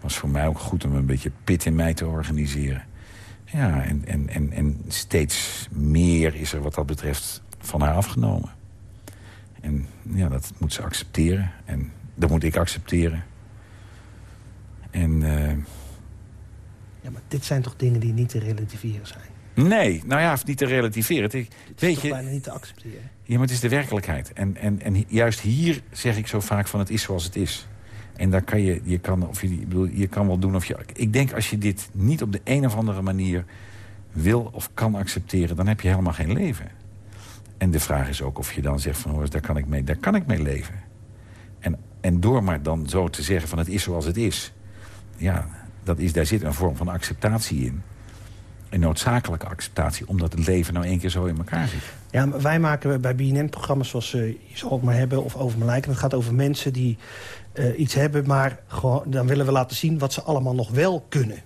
was voor mij ook goed om een beetje pit in mij te organiseren. Ja, en, en, en, en steeds meer is er wat dat betreft van haar afgenomen. En ja, dat moet ze accepteren. En dat moet ik accepteren. En eh, Ja, maar dit zijn toch dingen die niet te relativeren zijn? nee, nou ja, niet te relativeren. Het- Dit is weet toch je, bijna niet te accepteren? Ja, maar het is de werkelijkheid. En, en, en juist hier zeg ik zo vaak van het is zoals het is. En daar kan je, je kan, of je, ik bedoel, je kan wel doen of je... Ik denk als je dit niet op de een of andere manier wil of kan accepteren... dan heb je helemaal geen leven. En de vraag is ook of je dan zegt van... hoor, daar kan ik mee, daar kan ik mee leven. En, en door maar dan zo te zeggen van het is zoals het is... ja, dat is, daar zit een vorm van acceptatie in. Een noodzakelijke acceptatie, omdat het leven nou één keer zo in elkaar zit. Ja, maar wij maken bij BNN programma's zoals eh, Je zal het maar hebben of Over mijn lijken. Het gaat over mensen die eh, iets hebben, maar gewoon, dan willen we laten zien wat ze allemaal nog wel kunnen.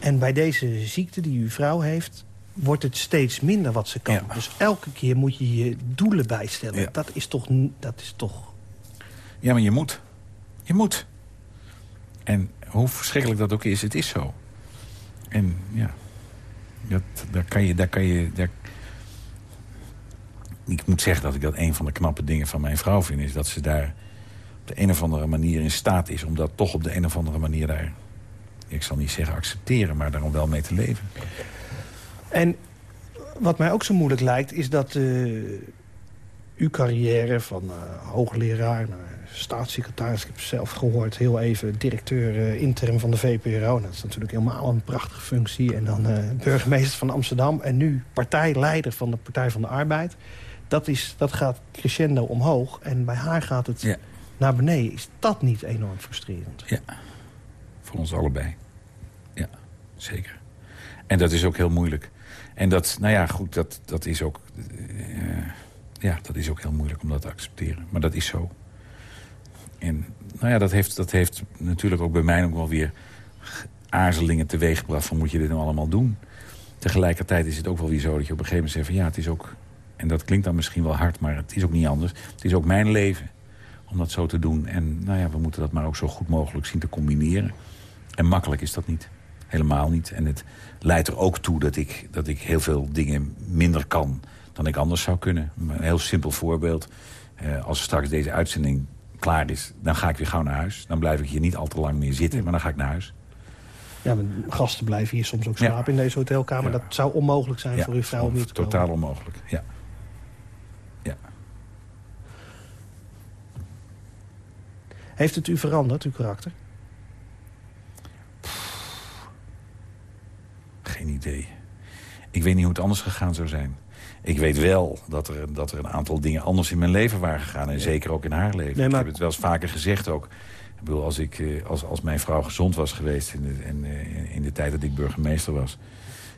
En bij deze ziekte die uw vrouw heeft, wordt het steeds minder wat ze kan. Ja. Dus elke keer moet je je doelen bijstellen. Ja. Dat is toch... Dat is toch Ja, maar je moet. Je moet. En hoe verschrikkelijk dat ook is, het is zo. En ja, dat, daar kan je... Daar kan je daar... Ik moet zeggen dat ik dat een van de knappe dingen van mijn vrouw vind... is dat ze daar op de een of andere manier in staat is... om dat toch op de een of andere manier daar... ik zal niet zeggen accepteren, maar daarom wel mee te leven. En wat mij ook zo moeilijk lijkt, is dat eh, uw carrière van eh, hoogleraar naar staatssecretaris... ik heb zelf gehoord, heel even directeur eh, interim van de VPRO. Dat is natuurlijk helemaal een prachtige functie. En dan eh, burgemeester van Amsterdam en nu partijleider van de Partij van de Arbeid. Dat, is, dat gaat crescendo omhoog en bij haar gaat het Ja. naar beneden. Is dat niet enorm frustrerend? Ja, voor ons allebei. Ja, zeker. En dat is ook heel moeilijk. En dat, nou ja, goed, dat, dat is ook... eh, ja, dat is ook heel moeilijk om dat te accepteren. Maar dat is zo. En nou ja, dat heeft, dat heeft natuurlijk ook bij mij ook wel weer aarzelingen teweeggebracht... van moet je dit nou allemaal doen? Tegelijkertijd is het ook wel weer zo dat je op een gegeven moment zegt... van ja, het is ook, en dat klinkt dan misschien wel hard, maar het is ook niet anders... het is ook mijn leven om dat zo te doen. En nou ja, we moeten dat maar ook zo goed mogelijk zien te combineren. En makkelijk is dat niet. Helemaal niet. En het leidt er ook toe dat ik, dat ik heel veel dingen minder kan dan ik anders zou kunnen. Een heel simpel voorbeeld. Eh, als straks deze uitzending klaar is, dan ga ik weer gauw naar huis. Dan blijf ik hier niet al te lang meer zitten, maar dan ga ik naar huis. Ja, maar gasten blijven hier soms ook Ja. slapen in deze hotelkamer. Ja. Dat zou onmogelijk zijn voor uw vrouw om hier te komen. totaal onmogelijk. Ja. ja. Heeft het u veranderd, uw karakter? Geen idee. Ik weet niet hoe het anders gegaan zou zijn. Ik weet wel dat er, dat er een aantal dingen anders in mijn leven waren gegaan. En zeker ook in haar leven. Nee, maar- Ik heb het wel eens vaker gezegd ook. Ik bedoel, als, ik, eh, als, als mijn vrouw gezond was geweest... in de, eh, in de tijd dat ik burgemeester was...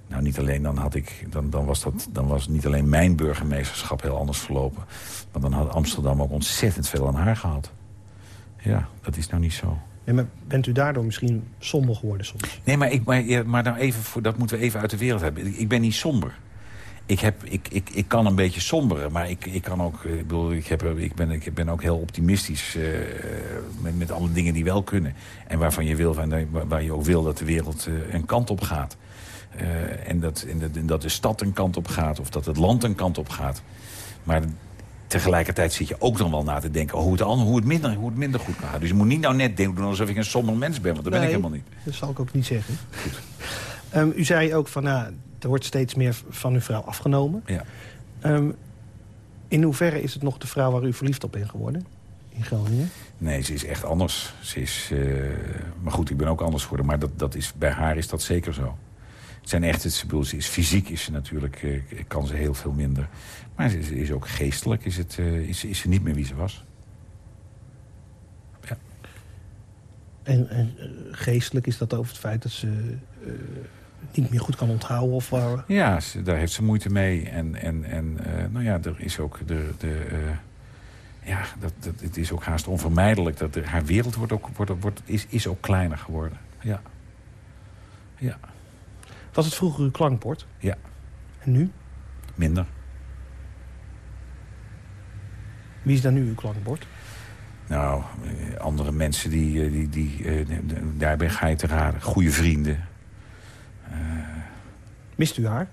Nou, niet alleen dan had ik... Dan, dan, was dat, dan was niet alleen mijn burgemeesterschap heel anders verlopen. Maar dan had Amsterdam ook ontzettend veel aan haar gehad. Ja, dat is nou niet zo. Nee, maar bent u daardoor misschien somber geworden soms? Nee, maar, ik, maar, maar nou even voor, dat moeten we even uit de wereld hebben. Ik, ik ben niet somber. Ik, heb, ik, ik, ik kan een beetje somberen, maar ik, ik kan ook... eh, Ik, bedoel, ik, heb, ik, ben, ik ben ook heel optimistisch eh, met, met alle dingen die wel kunnen. En waarvan je wil, van, waar, waar je ook wil dat de wereld eh, een kant op gaat. En, dat, en, dat, en dat de stad een kant op gaat, of dat het land een kant op gaat. Maar tegelijkertijd zit je ook dan wel na te denken... hoe, het, hoe, het minder, hoe het minder goed kan gaan. Dus je moet niet nou net doen alsof ik een somber mens ben, want dat ben ik helemaal niet. Dat zal ik ook niet zeggen. Ehm, u zei ook van, nou, er wordt steeds meer van uw vrouw afgenomen. Ja. Ehm, in hoeverre is het nog de vrouw waar u verliefd op bent geworden? In Groningen? Nee, ze is echt anders. Ze is, eh, maar goed, ik ben ook anders geworden. Maar dat, dat is, bij haar is dat zeker zo. Het zijn echt, het, bedoel, ze is fysiek is ze natuurlijk, eh, kan ze heel veel minder. Maar ze is, is ook geestelijk, is, het, eh, is, is ze niet meer wie ze was. En, en eh, geestelijk is dat over het feit dat ze niet meer goed kan onthouden? Of waar... Ja, ze, daar heeft ze moeite mee. En, en, en eh, nou ja, er is ook de... de eh, ja, dat, dat, het is ook haast onvermijdelijk. Dat haar wereld wordt ook, wordt, wordt, is, is ook kleiner geworden. Ja. Ja. Was het vroeger uw klankbord? Ja. En nu? Minder. Wie is dan nu uw klankbord? Nou, eh, andere mensen die, die, die eh, daarbij ga je te raden. Goede vrienden. Mist u haar?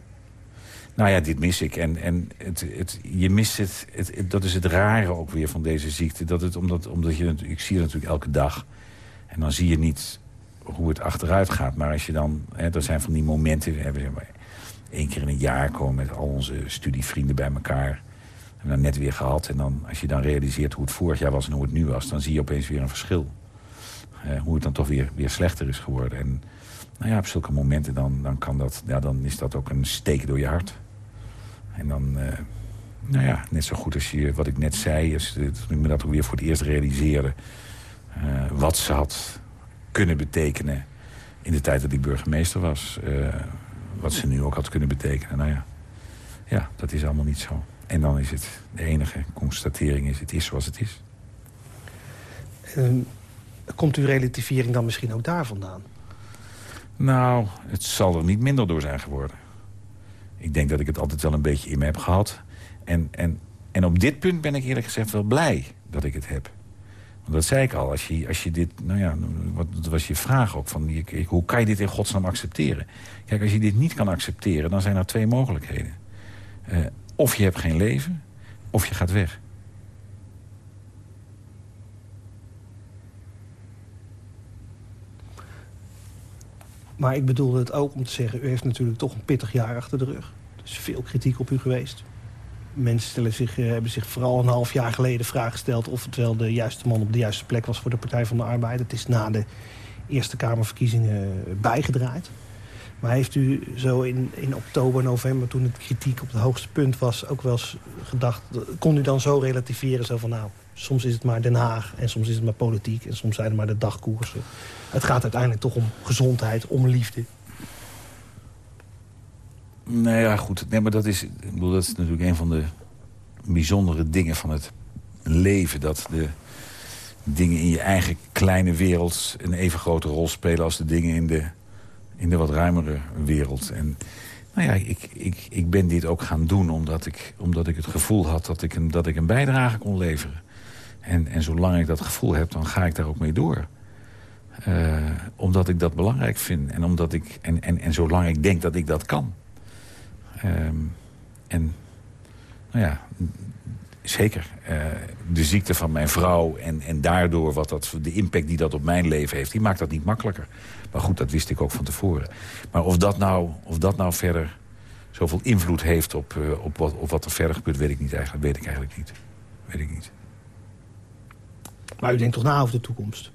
Nou ja, dit mis ik. En, en het, het, je mist het, Dat is het rare ook weer van deze ziekte. Dat het, omdat, omdat je, ik zie het natuurlijk elke dag. En dan zie je niet hoe het achteruit gaat. Maar als je dan... Hè, er zijn van die momenten... We hebben zeg maar, één keer in een jaar komen met al onze studievrienden bij elkaar. En dan net weer gehad. En dan, als je dan realiseert hoe het vorig jaar was en hoe het nu was... dan zie je opeens weer een verschil. Eh, hoe het dan toch weer, weer slechter is geworden. En nou ja, op zulke momenten dan, dan, kan dat, ja, dan is dat ook een steek door je hart. En dan, eh, nou ja, net zo goed als je, wat ik net zei... Als, eh, ik me dat ook weer voor het eerst realiseerde... eh, wat ze had kunnen betekenen in de tijd dat ik burgemeester was. wat ze nu ook had kunnen betekenen. Nou ja, ja, dat is allemaal niet zo. En dan is het, de enige constatering is, het is zoals het is. Ehm, komt uw relativering dan misschien ook daar vandaan? Nou, het zal er niet minder door zijn geworden. Ik denk dat ik het altijd wel een beetje in me heb gehad. En, en, en op dit punt ben ik eerlijk gezegd wel blij dat ik het heb. Want dat zei ik al, als je, als je dit... Nou ja, wat dat was je vraag ook. Van, hoe kan je dit in godsnaam accepteren? Kijk, als je dit niet kan accepteren, dan zijn er twee mogelijkheden. Eh, of je hebt geen leven, of je gaat weg. Maar ik bedoelde het ook om te zeggen... u heeft natuurlijk toch een pittig jaar achter de rug. Er is veel kritiek op u geweest. Mensen stellen zich, eh, hebben zich vooral een half jaar geleden de vraag gesteld... of het wel de juiste man op de juiste plek was voor de Partij van de Arbeid. Het is na de Eerste Kamerverkiezingen bijgedraaid. Maar heeft u zo in, in oktober, november, toen het kritiek op het hoogste punt was... ook wel eens gedacht, kon u dan zo relativeren? Zo van, nou, soms is het maar Den Haag en soms is het maar politiek... en soms zijn het maar de dagkoersen. Het gaat uiteindelijk toch om gezondheid, om liefde. Nee, ja, goed. Nee, maar dat is, ik bedoel, dat is natuurlijk een van de bijzondere dingen van het leven. Dat de dingen in je eigen kleine wereld een even grote rol spelen... als de dingen in de, in de wat ruimere wereld. En nou ja, ik, ik, ik ben dit ook gaan doen omdat ik, omdat ik het gevoel had... dat ik een, dat ik een bijdrage kon leveren. En, en zolang ik dat gevoel heb, dan ga ik daar ook mee door. Eh, omdat ik dat belangrijk vind. En, omdat ik, en, en, en zolang ik denk dat ik dat kan. Ehm, en nou ja, zeker. eh, de ziekte van mijn vrouw en, en daardoor wat dat, de impact die dat op mijn leven heeft... die maakt dat niet makkelijker. Maar goed, dat wist ik ook van tevoren. Maar of dat nou, of dat nou verder zoveel invloed heeft op, eh, op, wat, op wat er verder gebeurt... weet ik, niet eigenlijk, weet ik eigenlijk niet. Weet ik niet. Maar u denkt toch na over de toekomst?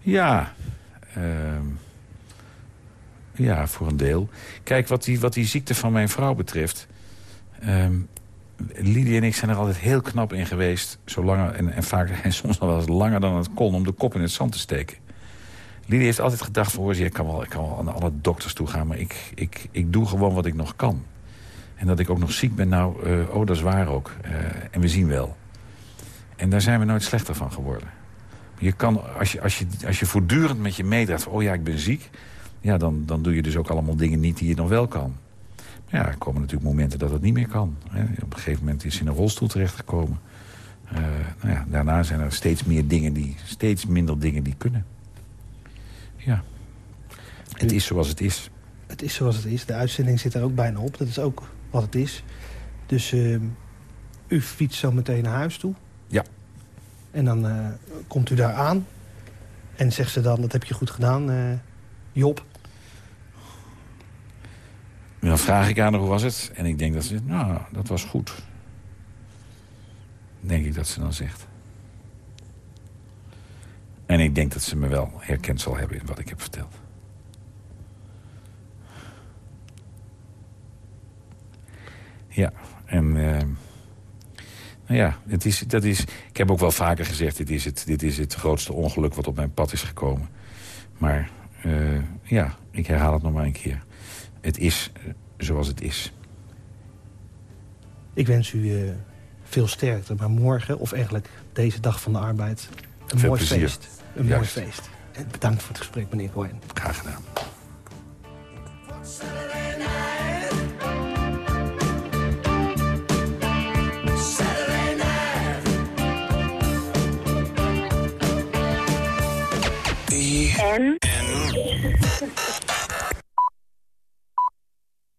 Ja, ehm, ja, voor een deel. Kijk, wat die, wat die ziekte van mijn vrouw betreft... ehm Lydia en ik zijn er altijd heel knap in geweest... Zolang, en, en vaak en soms nog wel eens langer dan het kon... om de kop in het zand te steken. Lydia heeft altijd gedacht... Van, hoor, ik, kan wel, ik kan wel alle dokters toe gaan... maar ik, ik, ik doe gewoon wat ik nog kan. En dat ik ook nog ziek ben, nou, eh, oh, dat is waar ook. Eh, en we zien wel. En daar zijn we nooit slechter van geworden. Je kan, als je, als je, als je voortdurend met je meedraagt... oh ja, ik ben ziek... Ja, dan, dan doe je dus ook allemaal dingen niet die je nog wel kan. Ja, er komen natuurlijk momenten dat het niet meer kan. Hè. Op een gegeven moment is ze in een rolstoel terechtgekomen. Eh nou ja, daarna zijn er steeds meer dingen die... steeds minder dingen die kunnen. Ja. Het is zoals het is. Het is zoals het is. De uitzending zit er ook bijna op. Dat is ook wat het is. Dus eh, u fietst zo meteen naar huis toe. Ja. En dan eh, komt u daar aan. En zegt ze dan, dat heb je goed gedaan, eh, Job. En dan vraag ik aan haar, hoe was het? En ik denk dat ze nou, dat was goed. Denk ik dat ze dan zegt. En ik denk dat ze me wel herkend zal hebben in wat ik heb verteld. Ja, en... eh, nou ja, het is, dat is, ik heb ook wel vaker gezegd... Dit is, het, dit is het grootste ongeluk wat op mijn pad is gekomen. Maar eh, ja, ik herhaal het nog maar een keer het is eh, zoals het is. Ik wens u eh, veel sterkte. Maar morgen, of eigenlijk deze dag van de arbeid... een mooi feest. Een mooi feest. Bedankt voor het gesprek, meneer Cohen. Graag gedaan.